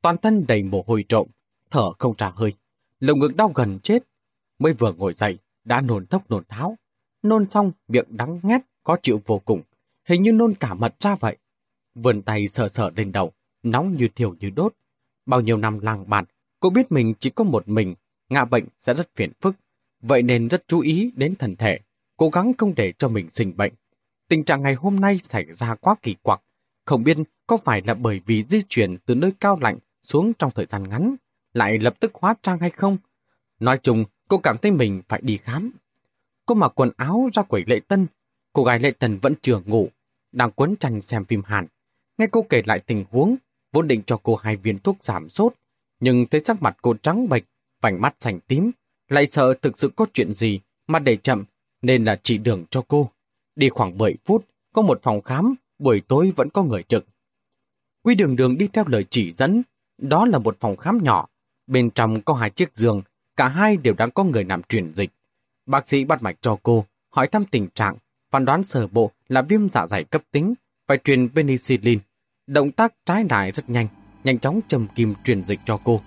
toàn thân đầy mồ hôi trộm, thở không trả hơi, lồng ngực đau gần chết. mới vừa ngồi dậy, đã nôn thốc nôn tháo. Nôn xong, miệng đắng ngắt, có chịu vô cùng. Hình như nôn cả mật ra vậy. Vườn tay sờ sờ lên đầu, nóng như thiểu như đốt. Bao nhiêu năm lang bạt, cô biết mình chỉ có một mình, ngạ bệnh sẽ rất phiền phức. Vậy nên rất chú ý đến thân thể, cố gắng không để cho mình sinh bệnh. Tình trạng ngày hôm nay xảy ra quá kỳ quặc. Không biết có phải là bởi vì di chuyển từ nơi cao lạnh xuống trong thời gian ngắn, lại lập tức hóa trang hay không? Nói chung, cô cảm thấy mình phải đi khám. Cô mặc quần áo ra quẩy lệ tân. Cô gái lệ tân vẫn chưa ngủ, đang quấn tranh xem phim Hàn. Nghe cô kể lại tình huống, vốn định cho cô hai viên thuốc giảm sốt, nhưng thấy sắc mặt cô trắng bệch, vành mắt xanh tím, lại sợ thực sự có chuyện gì mà để chậm, nên là chỉ đường cho cô. Đi khoảng 7 phút, có một phòng khám, buổi tối vẫn có người trực. Quy đường đường đi theo lời chỉ dẫn, đó là một phòng khám nhỏ, bên trong có hai chiếc giường, cả hai đều đang có người nằm truyền dịch. Bác sĩ bắt mạch cho cô, hỏi thăm tình trạng, phán đoán sở bộ là viêm dạ dày cấp tính, phải truyền penicillin. Động tác trái lại rất nhanh, nhanh chóng châm kim truyền dịch cho cô.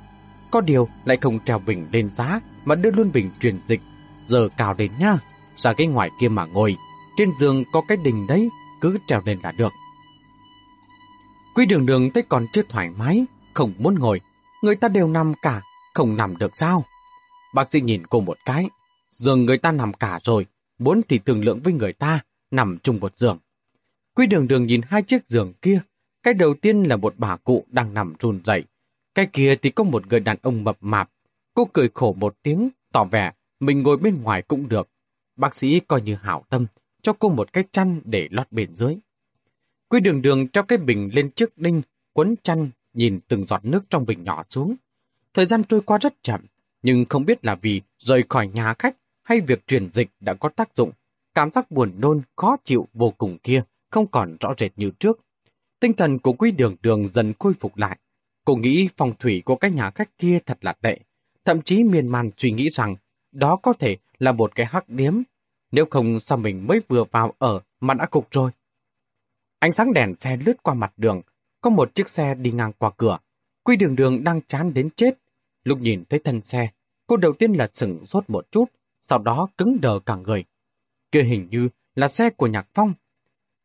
Có điều lại không treo bình lên giá mà đưa luôn bình truyền dịch. Giờ cào đến nha, ra cái ngoài kia mà ngồi. Trên giường có cái đình đấy, cứ trèo lên là được. Quý đường đường thấy còn chưa thoải mái, không muốn ngồi. Người ta đều nằm cả, không nằm được sao? Bác sĩ nhìn cô một cái. Giường người ta nằm cả rồi, muốn thì thương lượng với người ta, nằm chung một giường. Quý đường đường nhìn hai chiếc giường kia. Cái đầu tiên là một bà cụ đang nằm run rẩy, Cái kia thì có một người đàn ông mập mạp. Cô cười khổ một tiếng, tỏ vẻ mình ngồi bên ngoài cũng được. Bác sĩ coi như hảo tâm, cho cô một cái chăn để lót bên dưới. Quy đường đường treo cái bình lên trước đinh, quấn chăn, nhìn từng giọt nước trong bình nhỏ xuống. Thời gian trôi qua rất chậm, nhưng không biết là vì rời khỏi nhà khách hay việc truyền dịch đã có tác dụng. Cảm giác buồn nôn, khó chịu vô cùng kia không còn rõ rệt như trước. Tinh thần của quy đường đường dần khôi phục lại. Cô nghĩ phong thủy của cái nhà khách kia thật là tệ. Thậm chí miên man suy nghĩ rằng đó có thể là một cái hắc điếm. Nếu không sao mình mới vừa vào ở mà đã cục rồi. Ánh sáng đèn xe lướt qua mặt đường. Có một chiếc xe đi ngang qua cửa. Quy đường đường đang chán đến chết. Lúc nhìn thấy thân xe, cô đầu tiên là sửng sốt một chút, sau đó cứng đờ cả người. Kia hình như là xe của Nhạc Phong.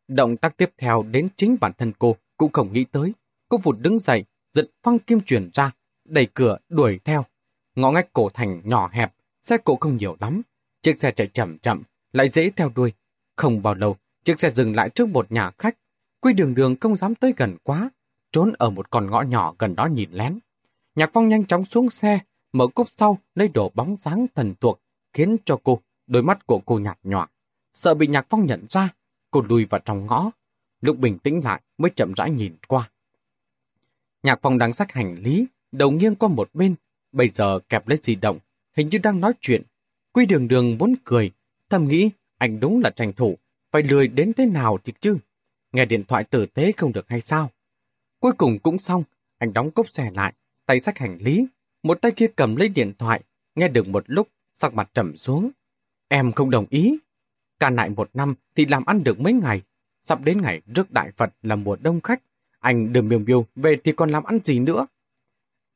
Động tác tiếp theo đến chính bản thân cô cũng không nghĩ tới. Cô vụt đứng dậy, giật phăng kim chuyển ra, đẩy cửa đuổi theo. Ngõ ngách cổ thành nhỏ hẹp, xe cộ không nhiều lắm. Chiếc xe chạy chậm chậm, lại dễ theo đuôi. Không bao lâu, chiếc xe dừng lại trước một nhà khách. Quy đường đường không dám tới gần quá, trốn ở một con ngõ nhỏ gần đó nhìn lén. Nhạc Phong nhanh chóng xuống xe, mở cúp sau lấy đổ bóng dáng thần thuộc, khiến cho cô, đôi mắt của cô nhạt nhòa. Sợ bị Nhạc Phong nhận ra, cô lùi vào trong ngõ. Lúc bình tĩnh lại mới chậm rãi nhìn qua. Nhạc Phong đang sách hành lý, đầu nghiêng qua một bên, bây giờ kẹp lấy di động, hình như đang nói chuyện. Quy đường đường muốn cười, thầm nghĩ anh đúng là tranh thủ, phải lười đến thế nào thì chứ. Nghe điện thoại tử tế không được hay sao? Cuối cùng cũng xong, anh đóng cốc xe lại, tay sách hành lý, một tay kia cầm lấy điện thoại, nghe được một lúc, sắc mặt trầm xuống. Em không đồng ý. Cả lại một năm thì làm ăn được mấy ngày. Sắp đến ngày rước đại Phật là mùa đông khách. Anh đừng miêu miêu về thì còn làm ăn gì nữa.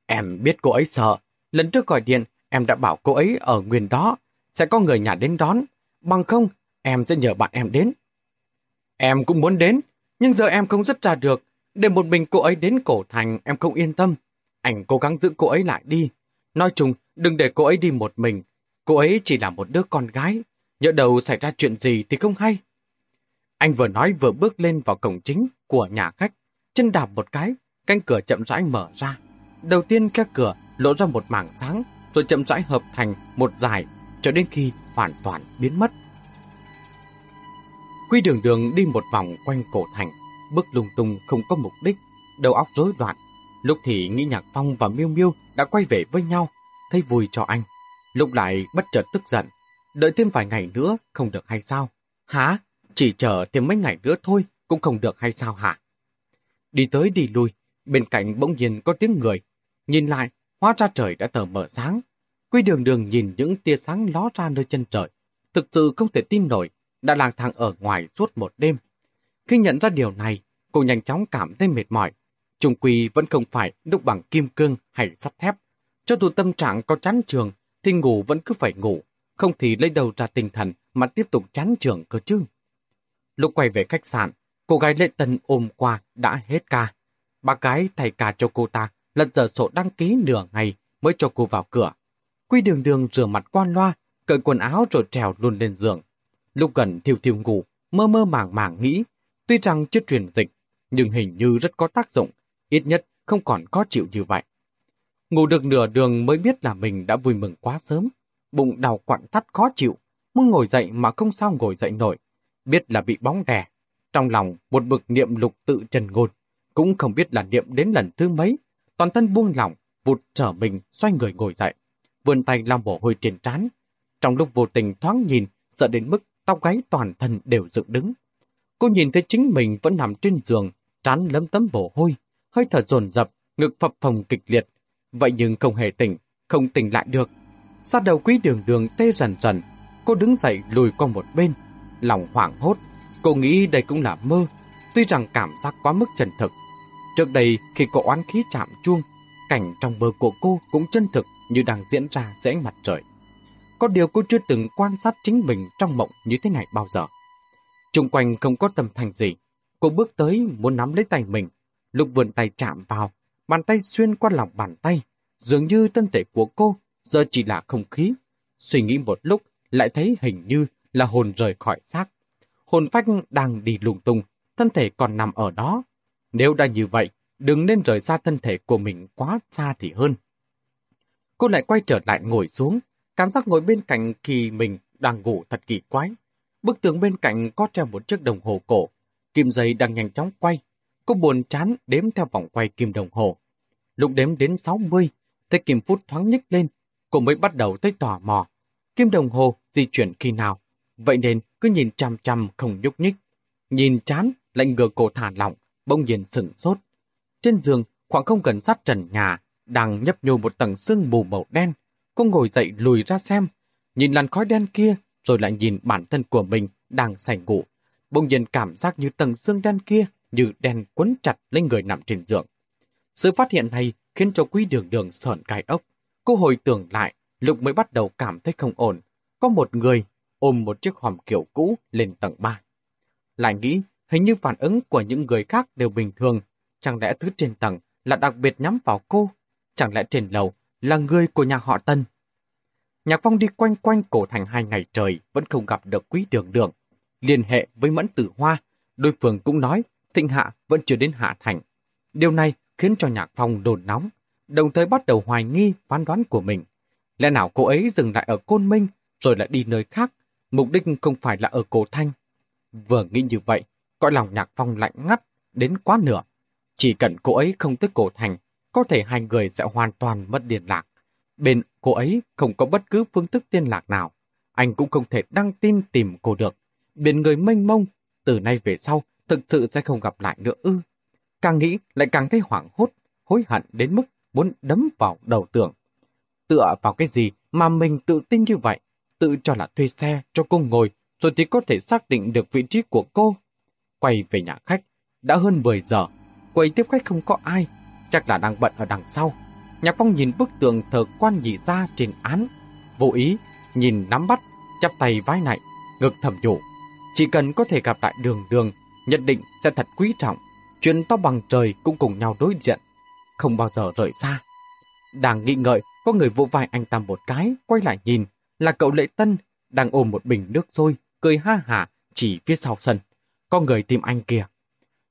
Em biết cô ấy sợ. Lần trước gọi điện, em đã bảo cô ấy ở nguyên đó. Sẽ có người nhà đến đón. Bằng không, em sẽ nhờ bạn em đến. Em cũng muốn đến, nhưng giờ em không dứt ra được. Để một mình cô ấy đến cổ thành em không yên tâm. Anh cố gắng giữ cô ấy lại đi. Nói chung, đừng để cô ấy đi một mình. Cô ấy chỉ là một đứa con gái. Nhỡ đầu xảy ra chuyện gì thì không hay. Anh vừa nói vừa bước lên vào cổng chính của nhà khách. Chân đạp một cái, cánh cửa chậm rãi mở ra. Đầu tiên cái cửa lộ ra một mảng sáng, rồi chậm rãi hợp thành một dài, cho đến khi hoàn toàn biến mất. Quy đường đường đi một vòng quanh cổ thành, bước lung tung không có mục đích, đầu óc rối loạn. Lúc thì nghĩ Nhạc Phong và Miêu Miêu đã quay về với nhau, thấy vui cho anh. Lúc lại bất chợt tức giận, đợi thêm vài ngày nữa không được hay sao? Hả? Chỉ chờ thêm mấy ngày nữa thôi cũng không được hay sao hả? Đi tới đi lui, bên cạnh bỗng nhiên có tiếng người. Nhìn lại, hóa ra trời đã tờ mở sáng. Quy đường đường nhìn những tia sáng ló ra nơi chân trời. Thực sự không thể tin nổi, đã lang thang ở ngoài suốt một đêm. Khi nhận ra điều này, cô nhanh chóng cảm thấy mệt mỏi. Trung quy vẫn không phải đúc bằng kim cương hay sắt thép. Cho dù tâm trạng có chán trường, thì ngủ vẫn cứ phải ngủ, không thì lấy đầu ra tinh thần mà tiếp tục chán trường cơ chứ. Lúc quay về khách sạn, cô gái lệ tân ôm qua đã hết ca. Bà gái thay ca cho cô ta, lật dở sổ đăng ký nửa ngày mới cho cô vào cửa. Quy đường đường rửa mặt quan loa, cởi quần áo rồi trèo luôn lên giường. Lúc gần thiêu thiêu ngủ, mơ mơ màng màng nghĩ, tuy rằng chưa truyền dịch, nhưng hình như rất có tác dụng, ít nhất không còn khó chịu như vậy. Ngủ được nửa đường mới biết là mình đã vui mừng quá sớm, bụng đau quặn thắt khó chịu, muốn ngồi dậy mà không sao ngồi dậy nổi, biết là bị bóng đè. Trong lòng một bực niệm lục tự trần ngôn, cũng không biết là niệm đến lần thứ mấy, toàn thân buông lỏng, vụt trở mình xoay người ngồi dậy, vươn tay lau mồ hôi trên trán. Trong lúc vô tình thoáng nhìn, sợ đến mức tóc gáy toàn thân đều dựng đứng. Cô nhìn thấy chính mình vẫn nằm trên giường, trán lấm tấm mồ hôi, hơi thở dồn dập, ngực phập phồng kịch liệt. Vậy nhưng không hề tỉnh, không tỉnh lại được. Sát đầu quý đường đường tê dần dần, cô đứng dậy lùi qua một bên, lòng hoảng hốt. Cô nghĩ đây cũng là mơ, tuy rằng cảm giác quá mức chân thực. Trước đây, khi cô oán khí chạm chuông, cảnh trong mơ của cô cũng chân thực như đang diễn ra dưới ánh mặt trời. Có điều cô chưa từng quan sát chính mình trong mộng như thế này bao giờ. Trung quanh không có tâm thành gì. Cô bước tới muốn nắm lấy tay mình. Lúc vươn tay chạm vào, bàn tay xuyên qua lòng bàn tay. Dường như thân thể của cô giờ chỉ là không khí. Suy nghĩ một lúc, lại thấy hình như là hồn rời khỏi xác. Hồn phách đang đi lung tung, thân thể còn nằm ở đó. Nếu đã như vậy, đừng nên rời xa thân thể của mình quá xa thì hơn. Cô lại quay trở lại ngồi xuống, cảm giác ngồi bên cạnh khi mình đang ngủ thật kỳ quái. Bức tường bên cạnh có treo một chiếc đồng hồ cổ, kim dây đang nhanh chóng quay. Cô buồn chán đếm theo vòng quay kim đồng hồ. Lúc đếm đến 60, thấy kim phút thoáng nhích lên, cô mới bắt đầu thấy tò mò. Kim đồng hồ di chuyển khi nào? Vậy nên cứ nhìn chăm chăm không nhúc nhích. Nhìn chán, lạnh ngừa cổ thả lỏng, bỗng nhiên sửng sốt. Trên giường, khoảng không gần sát trần nhà, đang nhấp nhô một tầng sương mù màu đen. Cô ngồi dậy lùi ra xem, nhìn làn khói đen kia, rồi lại nhìn bản thân của mình đang sành ngủ. Bỗng nhiên cảm giác như tầng xương đen kia như đen quấn chặt lên người nằm trên giường. Sự phát hiện này khiến cho quý đường đường sợn gai ốc. Cô hồi tưởng lại, lúc mới bắt đầu cảm thấy không ổn. Có một người ôm một chiếc hòm kiểu cũ lên tầng 3. Lại nghĩ, hình như phản ứng của những người khác đều bình thường. Chẳng lẽ thứ trên tầng là đặc biệt nhắm vào cô? Chẳng lẽ trên lầu là người của nhà họ Tân? Nhạc Phong đi quanh quanh cổ thành hai ngày trời vẫn không gặp được quý đường đường. Liên hệ với Mẫn Tử Hoa, đối phương cũng nói Thịnh Hạ vẫn chưa đến Hạ Thành. Điều này khiến cho Nhạc Phong đồn nóng, đồng thời bắt đầu hoài nghi phán đoán của mình. Lẽ nào cô ấy dừng lại ở Côn Minh rồi lại đi nơi khác, mục đích không phải là ở Cổ Thanh. Vừa nghĩ như vậy, cõi lòng Nhạc Phong lạnh ngắt đến quá nửa. Chỉ cần cô ấy không tới Cổ Thành, có thể hai người sẽ hoàn toàn mất liên lạc. Bên cô ấy không có bất cứ phương thức liên lạc nào. Anh cũng không thể đăng tin tìm cô được. Biển người mênh mông, từ nay về sau, thực sự sẽ không gặp lại nữa ư. Càng nghĩ lại càng thấy hoảng hốt, hối hận đến mức muốn đấm vào đầu tường. Tựa vào cái gì mà mình tự tin như vậy? Tự cho là thuê xe cho cô ngồi, rồi thì có thể xác định được vị trí của cô. Quay về nhà khách, đã hơn 10 giờ, quầy tiếp khách không có ai, chắc là đang bận ở đằng sau. Nhạc Phong nhìn bức tượng thờ quan nhị ra trên án, vô ý, nhìn nắm bắt, chắp tay vai nại, ngực thầm nhủ. Chỉ cần có thể gặp lại đường đường, nhận định sẽ thật quý trọng, chuyện to bằng trời cũng cùng nhau đối diện, không bao giờ rời xa. Đang nghĩ ngợi, có người vỗ vai anh ta một cái, quay lại nhìn, là cậu Lệ Tân, đang ôm một bình nước sôi, cười ha hả chỉ phía sau sân. Có người tìm anh kìa.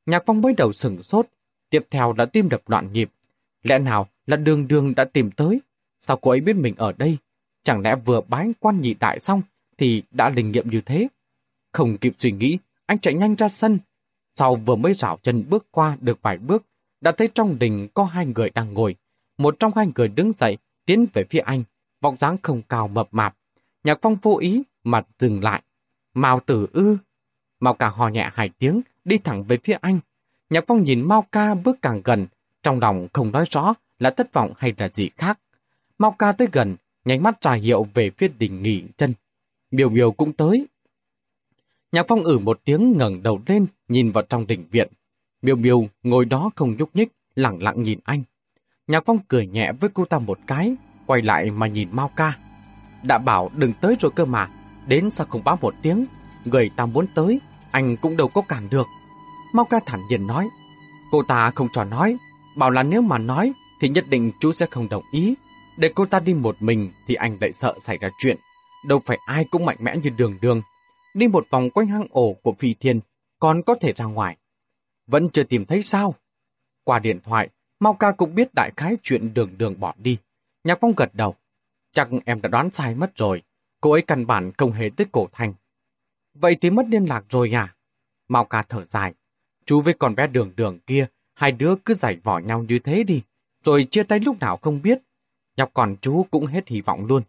Nhạc Phong mới đầu sừng sốt, tiếp theo là tim đập loạn nhịp. Lẽ nào là đường đường đã tìm tới? Sao cô ấy biết mình ở đây? Chẳng lẽ vừa bái quan nhị đại xong thì đã linh nghiệm như thế? Không kịp suy nghĩ, anh chạy nhanh ra sân. Sau vừa mới rảo chân bước qua được vài bước, đã thấy trong đình có hai người đang ngồi. Một trong hai người đứng dậy, tiến về phía anh, vọng dáng không cao mập mạp. Nhạc phong vô ý, mặt dừng lại. Mao tử ư. Mao ca hò nhẹ hai tiếng, đi thẳng về phía anh. Nhạc phong nhìn Mao ca bước càng gần, trong lòng không nói rõ là thất vọng hay là gì khác. Mao ca tới gần, nhánh mắt trà hiệu về phía đỉnh nghỉ chân. Miều miều cũng tới. Nhạc phong ử một tiếng ngẩng đầu lên, nhìn vào trong đỉnh viện. Miêu miêu ngồi đó không nhúc nhích, lặng lặng nhìn anh. Nhạc phong cười nhẹ với cô ta một cái, quay lại mà nhìn Mao ca. đã bảo đừng tới rồi cơ mà, đến sao không báo một tiếng, người ta muốn tới, anh cũng đâu có cản được. Mau ca thản nhiên nói, cô ta không cho nói, bảo là nếu mà nói thì nhất định chú sẽ không đồng ý. Để cô ta đi một mình thì anh lại sợ xảy ra chuyện. Đâu phải ai cũng mạnh mẽ như đường đường. Đi một vòng quanh hang ổ của phi thiên, còn có thể ra ngoài. Vẫn chưa tìm thấy sao? Qua điện thoại, Mau ca cũng biết đại khái chuyện đường đường bỏ đi. Nhạc Phong gật đầu. Chắc em đã đoán sai mất rồi. Cô ấy căn bản không hề tới cổ thành. Vậy thì mất liên lạc rồi à? Mau ca thở dài. Chú với con bé đường đường kia, hai đứa cứ giải vỏ nhau như thế đi. Rồi chia tay lúc nào không biết. Nhọc còn chú cũng hết hy vọng luôn.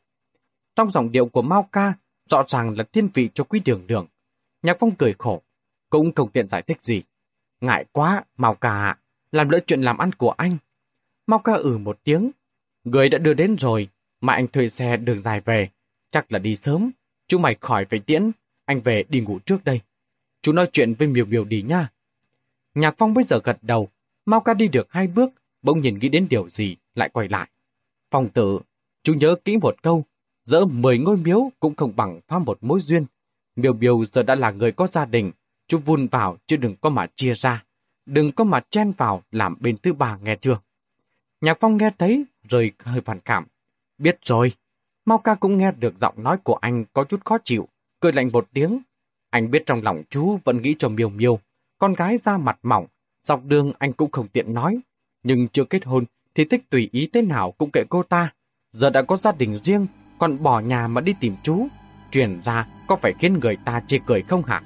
Trong giọng điệu của Mao ca, rõ ràng là thiên vị cho quý đường đường. Nhạc Phong cười khổ, cũng không tiện giải thích gì. Ngại quá, Mao ca làm lỡ chuyện làm ăn của anh. Mao ca ừ một tiếng. Người đã đưa đến rồi, mà anh thuê xe đường dài về. Chắc là đi sớm. Chú mày khỏi phải tiễn, anh về đi ngủ trước đây. Chú nói chuyện với Miều Miều đi nha. Nhạc Phong bây giờ gật đầu, mau ca đi được hai bước, bỗng nhìn nghĩ đến điều gì, lại quay lại. Phong tử, chú nhớ kỹ một câu, dỡ mười ngôi miếu cũng không bằng pha một mối duyên. Miều Miều giờ đã là người có gia đình, chú vun vào chứ đừng có mà chia ra. Đừng có mà chen vào làm bên thứ ba nghe chưa. Nhạc Phong nghe thấy rồi hơi phản cảm. Biết rồi. Mau ca cũng nghe được giọng nói của anh có chút khó chịu, cười lạnh một tiếng. Anh biết trong lòng chú vẫn nghĩ cho miêu miêu, con gái da mặt mỏng, dọc đường anh cũng không tiện nói. Nhưng chưa kết hôn thì thích tùy ý thế nào cũng kệ cô ta. Giờ đã có gia đình riêng, còn bỏ nhà mà đi tìm chú. Truyền ra có phải khiến người ta chê cười không hả?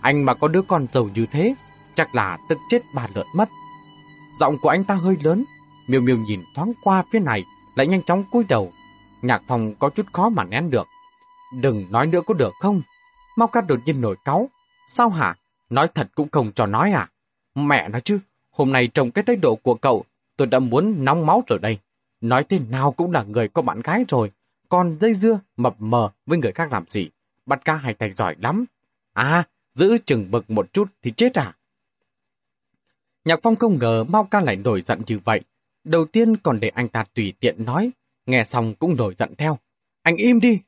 Anh mà có đứa con giàu như thế, chắc là tức chết bà lợn mất. Giọng của anh ta hơi lớn, miêu miêu nhìn thoáng qua phía này, lại nhanh chóng cúi đầu. Nhạc phòng có chút khó mà nén được. Đừng nói nữa có được không? Mau cát đột nhiên nổi cáu. Sao hả? Nói thật cũng không cho nói à? Mẹ nói chứ, hôm nay trong cái thái độ của cậu, tôi đã muốn nóng máu rồi đây. Nói thế nào cũng là người có bạn gái rồi, còn dây dưa mập mờ với người khác làm gì. Bắt ca hay thành giỏi lắm. À, giữ chừng bực một chút thì chết à? Nhạc Phong không ngờ Mao Ca lại nổi giận như vậy. Đầu tiên còn để anh ta tùy tiện nói, nghe xong cũng nổi giận theo. Anh im đi!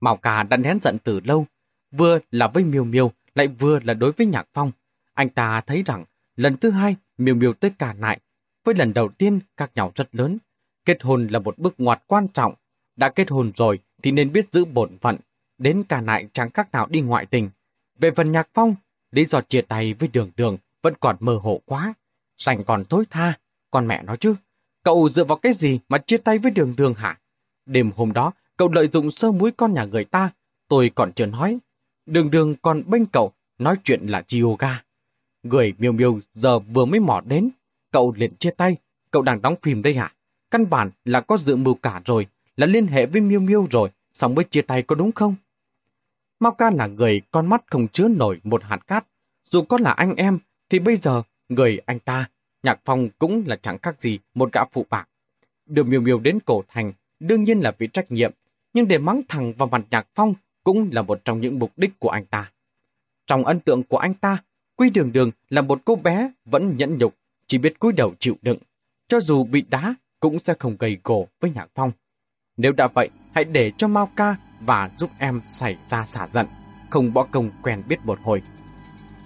Màu cà đã nén giận từ lâu, vừa là với Miêu Miêu, lại vừa là đối với Nhạc Phong. Anh ta thấy rằng lần thứ hai Miêu Miêu tới cả lại, với lần đầu tiên các nhau rất lớn. Kết hôn là một bước ngoặt quan trọng. Đã kết hôn rồi thì nên biết giữ bổn phận. Đến cả lại chẳng khác nào đi ngoại tình. Về phần Nhạc Phong, lý do chia tay với đường đường vẫn còn mơ hồ quá. Sành còn tối tha, con mẹ nói chứ. Cậu dựa vào cái gì mà chia tay với đường đường hả? Đêm hôm đó, cậu lợi dụng sơ muối con nhà người ta, tôi còn chưa nói. Đường đường còn bên cậu, nói chuyện là yoga. Người miêu miêu giờ vừa mới mỏ đến, cậu liền chia tay, cậu đang đóng phim đây hả? Căn bản là có dự mưu cả rồi, là liên hệ với miêu miêu rồi, xong mới chia tay có đúng không? Mao ca là người con mắt không chứa nổi một hạt cát. Dù có là anh em, thì bây giờ người anh ta, Nhạc Phong cũng là chẳng khác gì một gã phụ bạc. đường miêu miêu đến cổ thành, đương nhiên là vì trách nhiệm, nhưng để mắng thẳng vào mặt Nhạc Phong cũng là một trong những mục đích của anh ta. Trong ấn tượng của anh ta, Quy Đường Đường là một cô bé vẫn nhẫn nhục, chỉ biết cúi đầu chịu đựng. Cho dù bị đá, cũng sẽ không gầy gổ với Nhạc Phong. Nếu đã vậy, hãy để cho Mao ca và giúp em xảy ra xả giận, không bỏ công quen biết một hồi.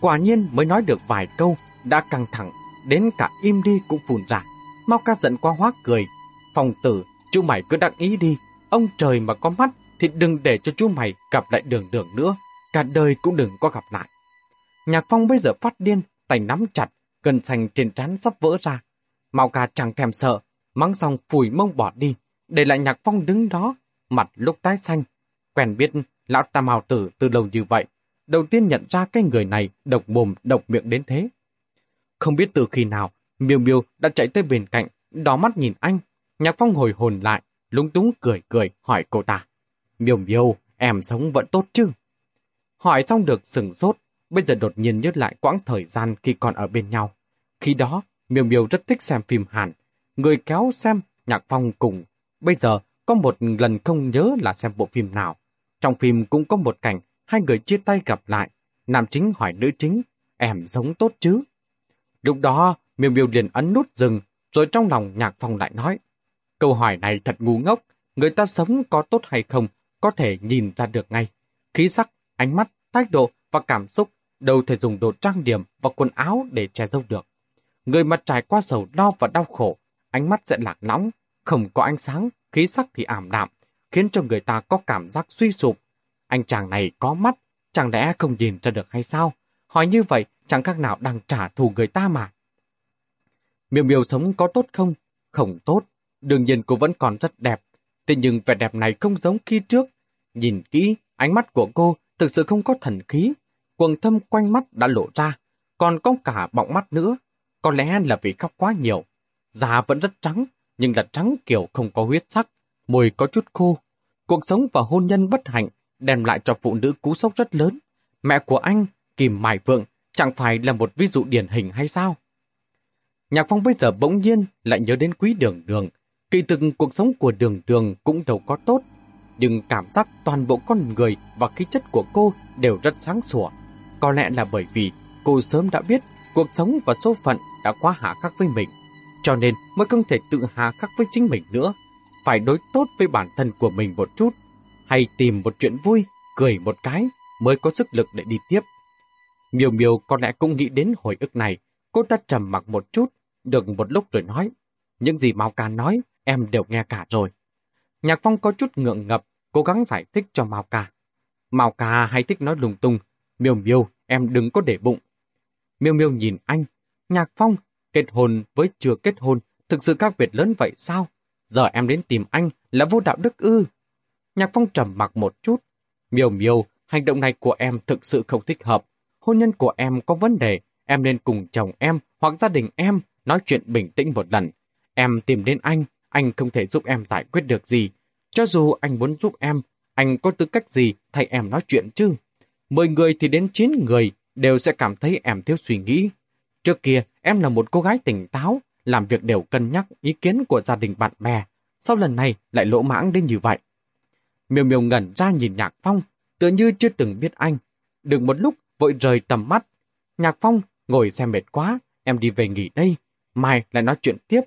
Quả nhiên mới nói được vài câu, đã căng thẳng, đến cả im đi cũng phùn ra. Mao ca giận qua hoác cười. Phòng tử, chú mày cứ đắc ý đi. Ông trời mà có mắt thì đừng để cho chú mày gặp lại đường đường nữa. Cả đời cũng đừng có gặp lại. Nhạc Phong bây giờ phát điên, tay nắm chặt, gần xanh trên trán sắp vỡ ra. Mao ca chẳng thèm sợ, mắng xong phủi mông bỏ đi, để lại Nhạc Phong đứng đó, mặt lúc tái xanh. Quen biết lão tam hào tử từ lâu như vậy, đầu tiên nhận ra cái người này độc mồm độc miệng đến thế. Không biết từ khi nào, Miêu Miêu đã chạy tới bên cạnh, đỏ mắt nhìn anh. Nhạc Phong hồi hồn lại, lúng túng cười cười hỏi cô ta. Miêu Miêu, em sống vẫn tốt chứ? Hỏi xong được sừng sốt, bây giờ đột nhiên nhớ lại quãng thời gian khi còn ở bên nhau. Khi đó, Miêu Miêu rất thích xem phim Hàn. Người kéo xem, Nhạc Phong cùng. Bây giờ, có một lần không nhớ là xem bộ phim nào. Trong phim cũng có một cảnh hai người chia tay gặp lại. Nam chính hỏi nữ chính, em sống tốt chứ? Lúc đó, miêu miêu liền ấn nút dừng, rồi trong lòng nhạc phong lại nói, câu hỏi này thật ngu ngốc, người ta sống có tốt hay không có thể nhìn ra được ngay. Khí sắc, ánh mắt, thái độ và cảm xúc đâu thể dùng đồ trang điểm và quần áo để che giấu được. Người mà trải qua sầu đau và đau khổ, ánh mắt sẽ lạc lõng, không có ánh sáng, khí sắc thì ảm đạm, khiến cho người ta có cảm giác suy sụp. Anh chàng này có mắt, chẳng lẽ không nhìn ra được hay sao? Hỏi như vậy chẳng khác nào đang trả thù người ta mà. Miêu miêu sống có tốt không? Không tốt. Đương nhiên cô vẫn còn rất đẹp. Thế nhưng vẻ đẹp này không giống khi trước. Nhìn kỹ, ánh mắt của cô thực sự không có thần khí. Quần thâm quanh mắt đã lộ ra, còn có cả bọng mắt nữa. Có lẽ là vì khóc quá nhiều. Da vẫn rất trắng, nhưng là trắng kiểu không có huyết sắc, môi có chút khô. Cuộc sống và hôn nhân bất hạnh đem lại cho phụ nữ cú sốc rất lớn. Mẹ của anh, Kim Mai Vượng, chẳng phải là một ví dụ điển hình hay sao? Nhạc Phong bây giờ bỗng nhiên lại nhớ đến quý đường đường. Kỳ thực cuộc sống của đường đường cũng đâu có tốt, nhưng cảm giác toàn bộ con người và khí chất của cô đều rất sáng sủa. Có lẽ là bởi vì cô sớm đã biết cuộc sống và số phận đã quá hạ khắc với mình, cho nên mới không thể tự hạ khắc với chính mình nữa. Phải đối tốt với bản thân của mình một chút, hay tìm một chuyện vui, cười một cái mới có sức lực để đi tiếp. Miêu Miêu có lẽ cũng nghĩ đến hồi ức này, cô ta trầm mặc một chút, được một lúc rồi nói. Những gì Mao Ca nói, em đều nghe cả rồi. Nhạc Phong có chút ngượng ngập, cố gắng giải thích cho Mao Ca. Mao Ca hay thích nói lung tung, Miêu Miêu, em đừng có để bụng. Miêu Miêu nhìn anh, Nhạc Phong, kết hôn với chưa kết hôn, thực sự khác biệt lớn vậy sao? Giờ em đến tìm anh là vô đạo đức ư. Nhạc Phong trầm mặc một chút. Miêu Miêu, hành động này của em thực sự không thích hợp. Hôn nhân của em có vấn đề, em nên cùng chồng em hoặc gia đình em nói chuyện bình tĩnh một lần. Em tìm đến anh, anh không thể giúp em giải quyết được gì. Cho dù anh muốn giúp em, anh có tư cách gì thay em nói chuyện chứ? Mười người thì đến chín người đều sẽ cảm thấy em thiếu suy nghĩ. Trước kia, em là một cô gái tỉnh táo, làm việc đều cân nhắc ý kiến của gia đình bạn bè. Sau lần này lại lỗ mãng đến như vậy. Miêu miêu ngẩn ra nhìn Nhạc Phong, tựa như chưa từng biết anh. Đừng một lúc vội rời tầm mắt. Nhạc Phong ngồi xem mệt quá, em đi về nghỉ đây. Mai lại nói chuyện tiếp.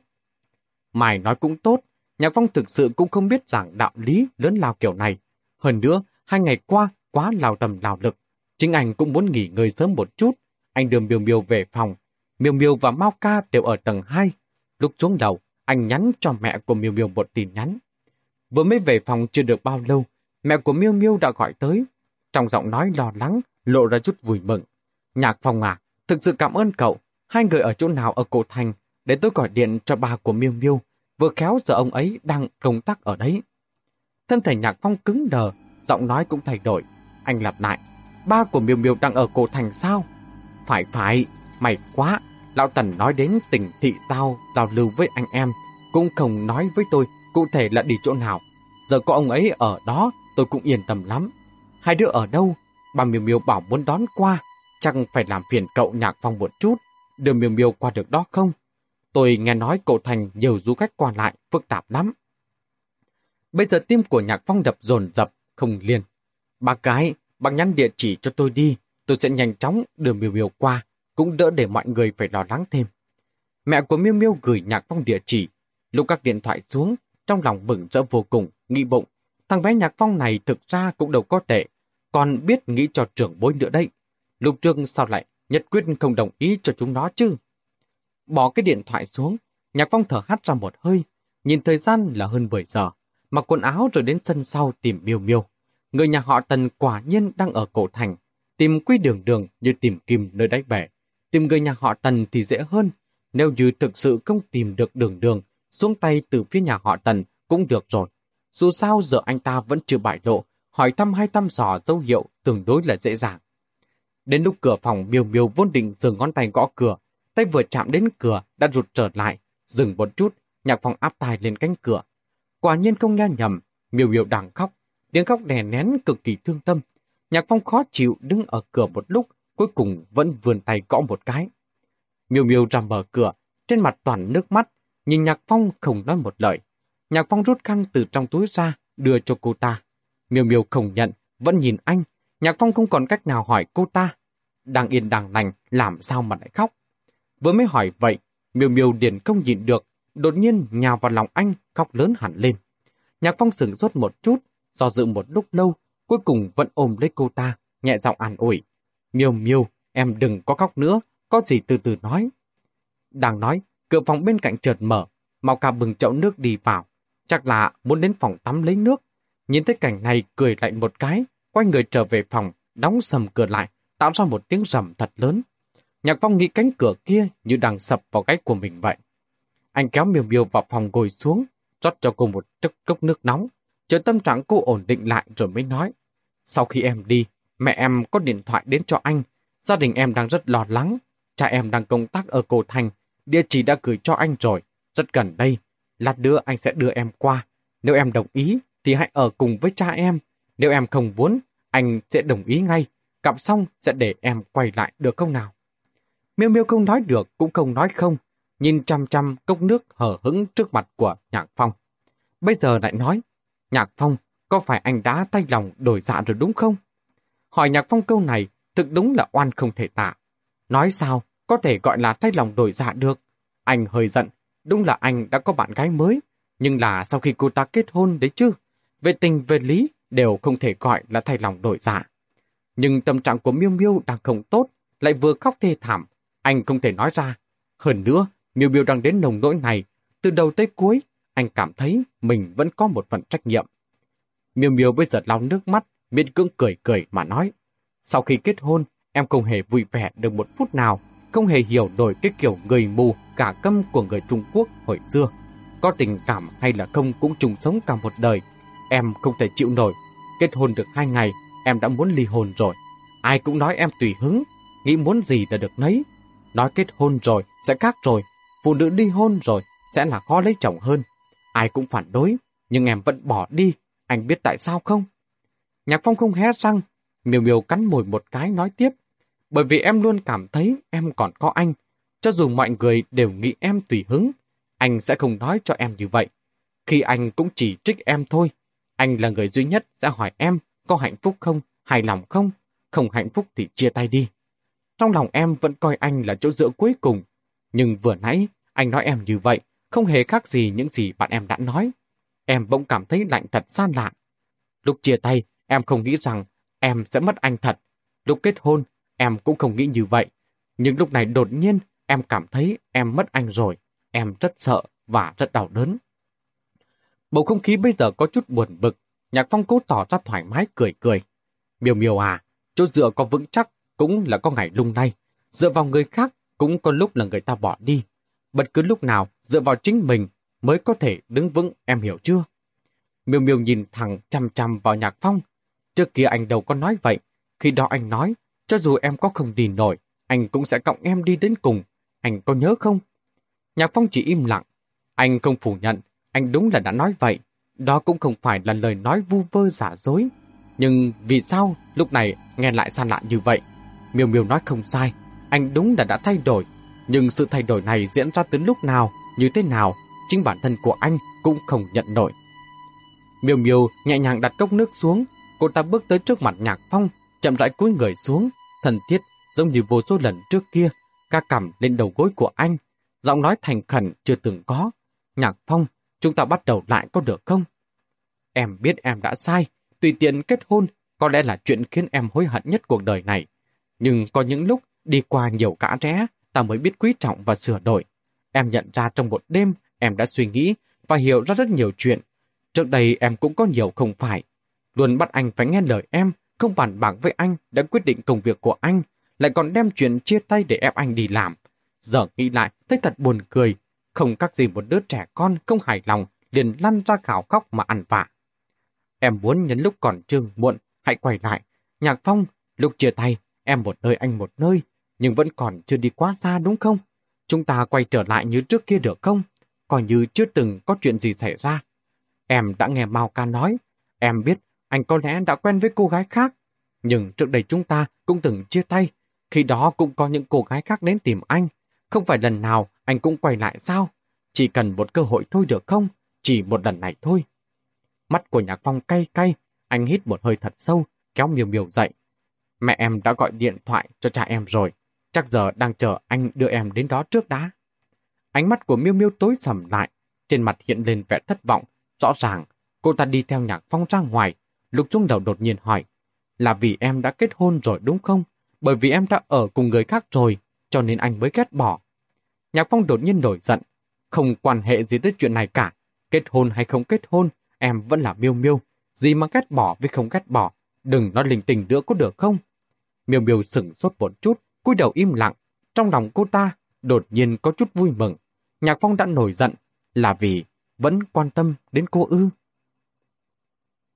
Mai nói cũng tốt, Nhạc Phong thực sự cũng không biết giảng đạo lý lớn lao kiểu này. Hơn nữa, hai ngày qua quá lao tầm lao lực. Chính anh cũng muốn nghỉ ngơi sớm một chút. Anh đưa Miêu Miêu về phòng. Miêu Miêu và Mao Ca đều ở tầng 2. Lúc xuống đầu, anh nhắn cho mẹ của Miêu Miêu một tin nhắn. Vừa mới về phòng chưa được bao lâu, mẹ của Miêu Miêu đã gọi tới. Trong giọng nói lo lắng, lộ ra chút vui mừng. Nhạc Phong à, thực sự cảm ơn cậu. Hai người ở chỗ nào ở cổ thành, để tôi gọi điện cho bà của Miêu Miêu. Vừa khéo giờ ông ấy đang công tác ở đấy. Thân thể Nhạc Phong cứng đờ, giọng nói cũng thay đổi. Anh lặp lại, ba của Miêu Miêu đang ở cổ thành sao? Phải phải, mày quá. Lão Tần nói đến tỉnh thị giao, giao lưu với anh em, cũng không nói với tôi cụ thể là đi chỗ nào. Giờ có ông ấy ở đó, tôi cũng yên tâm lắm. Hai đứa ở đâu? Bà Miêu Miêu bảo muốn đón qua, chẳng phải làm phiền cậu Nhạc Phong một chút, đưa Miêu Miêu qua được đó không? Tôi nghe nói cổ thành nhiều du khách qua lại, phức tạp lắm. Bây giờ tim của Nhạc Phong đập dồn dập, không liền. Bác cái, bác nhắn địa chỉ cho tôi đi, tôi sẽ nhanh chóng đưa Miêu Miêu qua, cũng đỡ để mọi người phải lo lắng thêm. Mẹ của Miêu Miêu gửi Nhạc Phong địa chỉ, lúc các điện thoại xuống, trong lòng bừng rỡ vô cùng, nghĩ bụng. Thằng bé Nhạc Phong này thực ra cũng đâu có tệ, còn biết nghĩ cho trưởng bối nữa đây. Lục Trương sao lại nhất quyết không đồng ý cho chúng nó chứ? Bỏ cái điện thoại xuống, Nhạc Phong thở hắt ra một hơi, nhìn thời gian là hơn 10 giờ, mặc quần áo rồi đến sân sau tìm miêu miêu. Người nhà họ Tần quả nhiên đang ở cổ thành, tìm quy đường đường như tìm kim nơi đáy bể. Tìm người nhà họ Tần thì dễ hơn, nếu như thực sự không tìm được đường đường, xuống tay từ phía nhà họ Tần cũng được rồi. Dù sao giờ anh ta vẫn chưa bại lộ, hỏi thăm hay thăm dò dấu hiệu tương đối là dễ dàng. Đến lúc cửa phòng miêu miêu vốn định dừng ngón tay gõ cửa, tay vừa chạm đến cửa đã rụt trở lại, dừng một chút, nhạc phòng áp tài lên cánh cửa. Quả nhiên không nghe nhầm, miêu miêu đang khóc, tiếng khóc đè nén cực kỳ thương tâm. Nhạc phong khó chịu đứng ở cửa một lúc, cuối cùng vẫn vươn tay gõ một cái. Miêu miêu ra mở cửa, trên mặt toàn nước mắt, nhìn Nhạc Phong không nói một lời. Nhạc Phong rút khăn từ trong túi ra, đưa cho cô ta. Miêu miêu không nhận, vẫn nhìn anh. Nhạc Phong không còn cách nào hỏi cô ta. Đang yên đang lành, làm sao mà lại khóc? Vừa mới hỏi vậy, miêu miêu điền không nhịn được, đột nhiên nhào vào lòng anh, khóc lớn hẳn lên. Nhạc Phong sửng sốt một chút, do dự một lúc lâu, cuối cùng vẫn ôm lấy cô ta, nhẹ giọng an ủi. Miêu miêu, em đừng có khóc nữa, có gì từ từ nói. Đang nói, cửa phòng bên cạnh chợt mở, Mao cà bừng chậu nước đi vào. Chắc là muốn đến phòng tắm lấy nước. Nhìn thấy cảnh này cười lạnh một cái, quay người trở về phòng, đóng sầm cửa lại, tạo ra một tiếng rầm thật lớn. Nhạc Phong nghĩ cánh cửa kia như đang sập vào gáy của mình vậy. Anh kéo miêu miêu vào phòng ngồi xuống, rót cho cô một tức cốc nước nóng, chờ tâm trạng cô ổn định lại rồi mới nói. Sau khi em đi, mẹ em có điện thoại đến cho anh. Gia đình em đang rất lo lắng. Cha em đang công tác ở Cổ Thành. Địa chỉ đã gửi cho anh rồi. Rất gần đây. Lát nữa anh sẽ đưa em qua. Nếu em đồng ý, thì hãy ở cùng với cha em. Nếu em không muốn, anh sẽ đồng ý ngay. Cặp xong sẽ để em quay lại được không nào? Miêu miêu không nói được, cũng không nói không. Nhìn chăm chăm cốc nước hở hững trước mặt của Nhạc Phong. Bây giờ lại nói, Nhạc Phong, có phải anh đã tay lòng đổi dạ rồi đúng không? Hỏi Nhạc Phong câu này, thực đúng là oan không thể tả. Nói sao, có thể gọi là tay lòng đổi dạ được? Anh hơi giận, đúng là anh đã có bạn gái mới, nhưng là sau khi cô ta kết hôn đấy chứ. Về tình về lý đều không thể gọi là thay lòng đổi dạ. Nhưng tâm trạng của Miêu Miêu đang không tốt, lại vừa khóc thê thảm, anh không thể nói ra. Hơn nữa, Miêu Miêu đang đến nồng nỗi này, từ đầu tới cuối, anh cảm thấy mình vẫn có một phần trách nhiệm. Miêu Miêu bây giờ lau nước mắt, miễn cưỡng cười cười mà nói. Sau khi kết hôn, em không hề vui vẻ được một phút nào, không hề hiểu nổi cái kiểu người mù, cả câm của người Trung Quốc hồi xưa. Có tình cảm hay là không cũng chung sống cả một đời. Em không thể chịu nổi. Kết hôn được hai ngày, em đã muốn ly hôn rồi. Ai cũng nói em tùy hứng, nghĩ muốn gì là được nấy. Nói kết hôn rồi, sẽ khác rồi. Phụ nữ ly hôn rồi, sẽ là khó lấy chồng hơn. Ai cũng phản đối, nhưng em vẫn bỏ đi. Anh biết tại sao không? Nhạc Phong không hé răng. miều miều cắn mồi một cái nói tiếp. Bởi vì em luôn cảm thấy em còn có anh. Cho dù mọi người đều nghĩ em tùy hứng, anh sẽ không nói cho em như vậy. Khi anh cũng chỉ trích em thôi. Anh là người duy nhất sẽ hỏi em có hạnh phúc không, hài lòng không? Không hạnh phúc thì chia tay đi. Trong lòng em vẫn coi anh là chỗ dựa cuối cùng. Nhưng vừa nãy, anh nói em như vậy, không hề khác gì những gì bạn em đã nói. Em bỗng cảm thấy lạnh thật xa lạ. Lúc chia tay, em không nghĩ rằng em sẽ mất anh thật. Lúc kết hôn, em cũng không nghĩ như vậy. Nhưng lúc này đột nhiên, em cảm thấy em mất anh rồi. Em rất sợ và rất đau đớn. Bầu không khí bây giờ có chút buồn bực. Nhạc Phong cố tỏ ra thoải mái cười cười. Miêu miêu à, chỗ dựa có vững chắc cũng là có ngày lung lay. Dựa vào người khác cũng có lúc là người ta bỏ đi. Bất cứ lúc nào dựa vào chính mình mới có thể đứng vững, em hiểu chưa? Miêu miêu nhìn thẳng chăm chăm vào nhạc phong. Trước kia anh đâu có nói vậy. Khi đó anh nói, cho dù em có không đi nổi, anh cũng sẽ cộng em đi đến cùng. Anh có nhớ không? Nhạc phong chỉ im lặng. Anh không phủ nhận, anh đúng là đã nói vậy. Đó cũng không phải là lời nói vu vơ giả dối. Nhưng vì sao lúc này nghe lại xa lạ như vậy? Miêu miêu nói không sai, anh đúng là đã thay đổi. Nhưng sự thay đổi này diễn ra từ lúc nào, như thế nào, chính bản thân của anh cũng không nhận nổi. Miêu miêu nhẹ nhàng đặt cốc nước xuống, cô ta bước tới trước mặt nhạc phong, chậm rãi cúi người xuống, thần thiết giống như vô số lần trước kia, ca cầm lên đầu gối của anh, giọng nói thành khẩn chưa từng có. Nhạc phong, chúng ta bắt đầu lại có được không? Em biết em đã sai, tùy tiện kết hôn có lẽ là chuyện khiến em hối hận nhất cuộc đời này. Nhưng có những lúc đi qua nhiều cã rẽ, ta mới biết quý trọng và sửa đổi. Em nhận ra trong một đêm, em đã suy nghĩ và hiểu ra rất nhiều chuyện. Trước đây em cũng có nhiều không phải. Luôn bắt anh phải nghe lời em, không bàn bạc với anh đã quyết định công việc của anh, lại còn đem chuyện chia tay để ép anh đi làm. Giờ nghĩ lại, thấy thật buồn cười. Không các gì một đứa trẻ con không hài lòng, liền lăn ra khảo khóc mà ăn vạ. Em muốn nhấn lúc còn chưa muộn, hãy quay lại. Nhạc Phong, lúc chia tay, em một nơi anh một nơi, nhưng vẫn còn chưa đi quá xa đúng không? Chúng ta quay trở lại như trước kia được không? Coi như chưa từng có chuyện gì xảy ra. Em đã nghe Mao ca nói, em biết anh có lẽ đã quen với cô gái khác. Nhưng trước đây chúng ta cũng từng chia tay, khi đó cũng có những cô gái khác đến tìm anh. Không phải lần nào anh cũng quay lại sao? Chỉ cần một cơ hội thôi được không? Chỉ một lần này thôi. Mắt của Nhạc Phong cay cay, anh hít một hơi thật sâu, kéo miều miều dậy. Mẹ em đã gọi điện thoại cho cha em rồi, chắc giờ đang chờ anh đưa em đến đó trước đã. Ánh mắt của miêu miêu tối sầm lại, trên mặt hiện lên vẻ thất vọng, rõ ràng cô ta đi theo Nhạc Phong ra ngoài. Lục Trung Đầu đột nhiên hỏi, là vì em đã kết hôn rồi đúng không? Bởi vì em đã ở cùng người khác rồi, cho nên anh mới ghét bỏ. Nhạc Phong đột nhiên nổi giận, không quan hệ gì tới chuyện này cả. Kết hôn hay không kết hôn, em vẫn là miêu miêu. Gì mà ghét bỏ với không ghét bỏ, đừng nói linh tình nữa có được không? Miêu miêu sửng sốt một chút, cúi đầu im lặng. Trong lòng cô ta đột nhiên có chút vui mừng. Nhạc Phong đã nổi giận là vì vẫn quan tâm đến cô ư.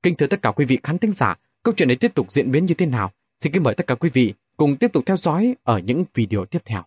Kính thưa tất cả quý vị khán thính giả, câu chuyện này tiếp tục diễn biến như thế nào? Xin kính mời tất cả quý vị cùng tiếp tục theo dõi ở những video tiếp theo.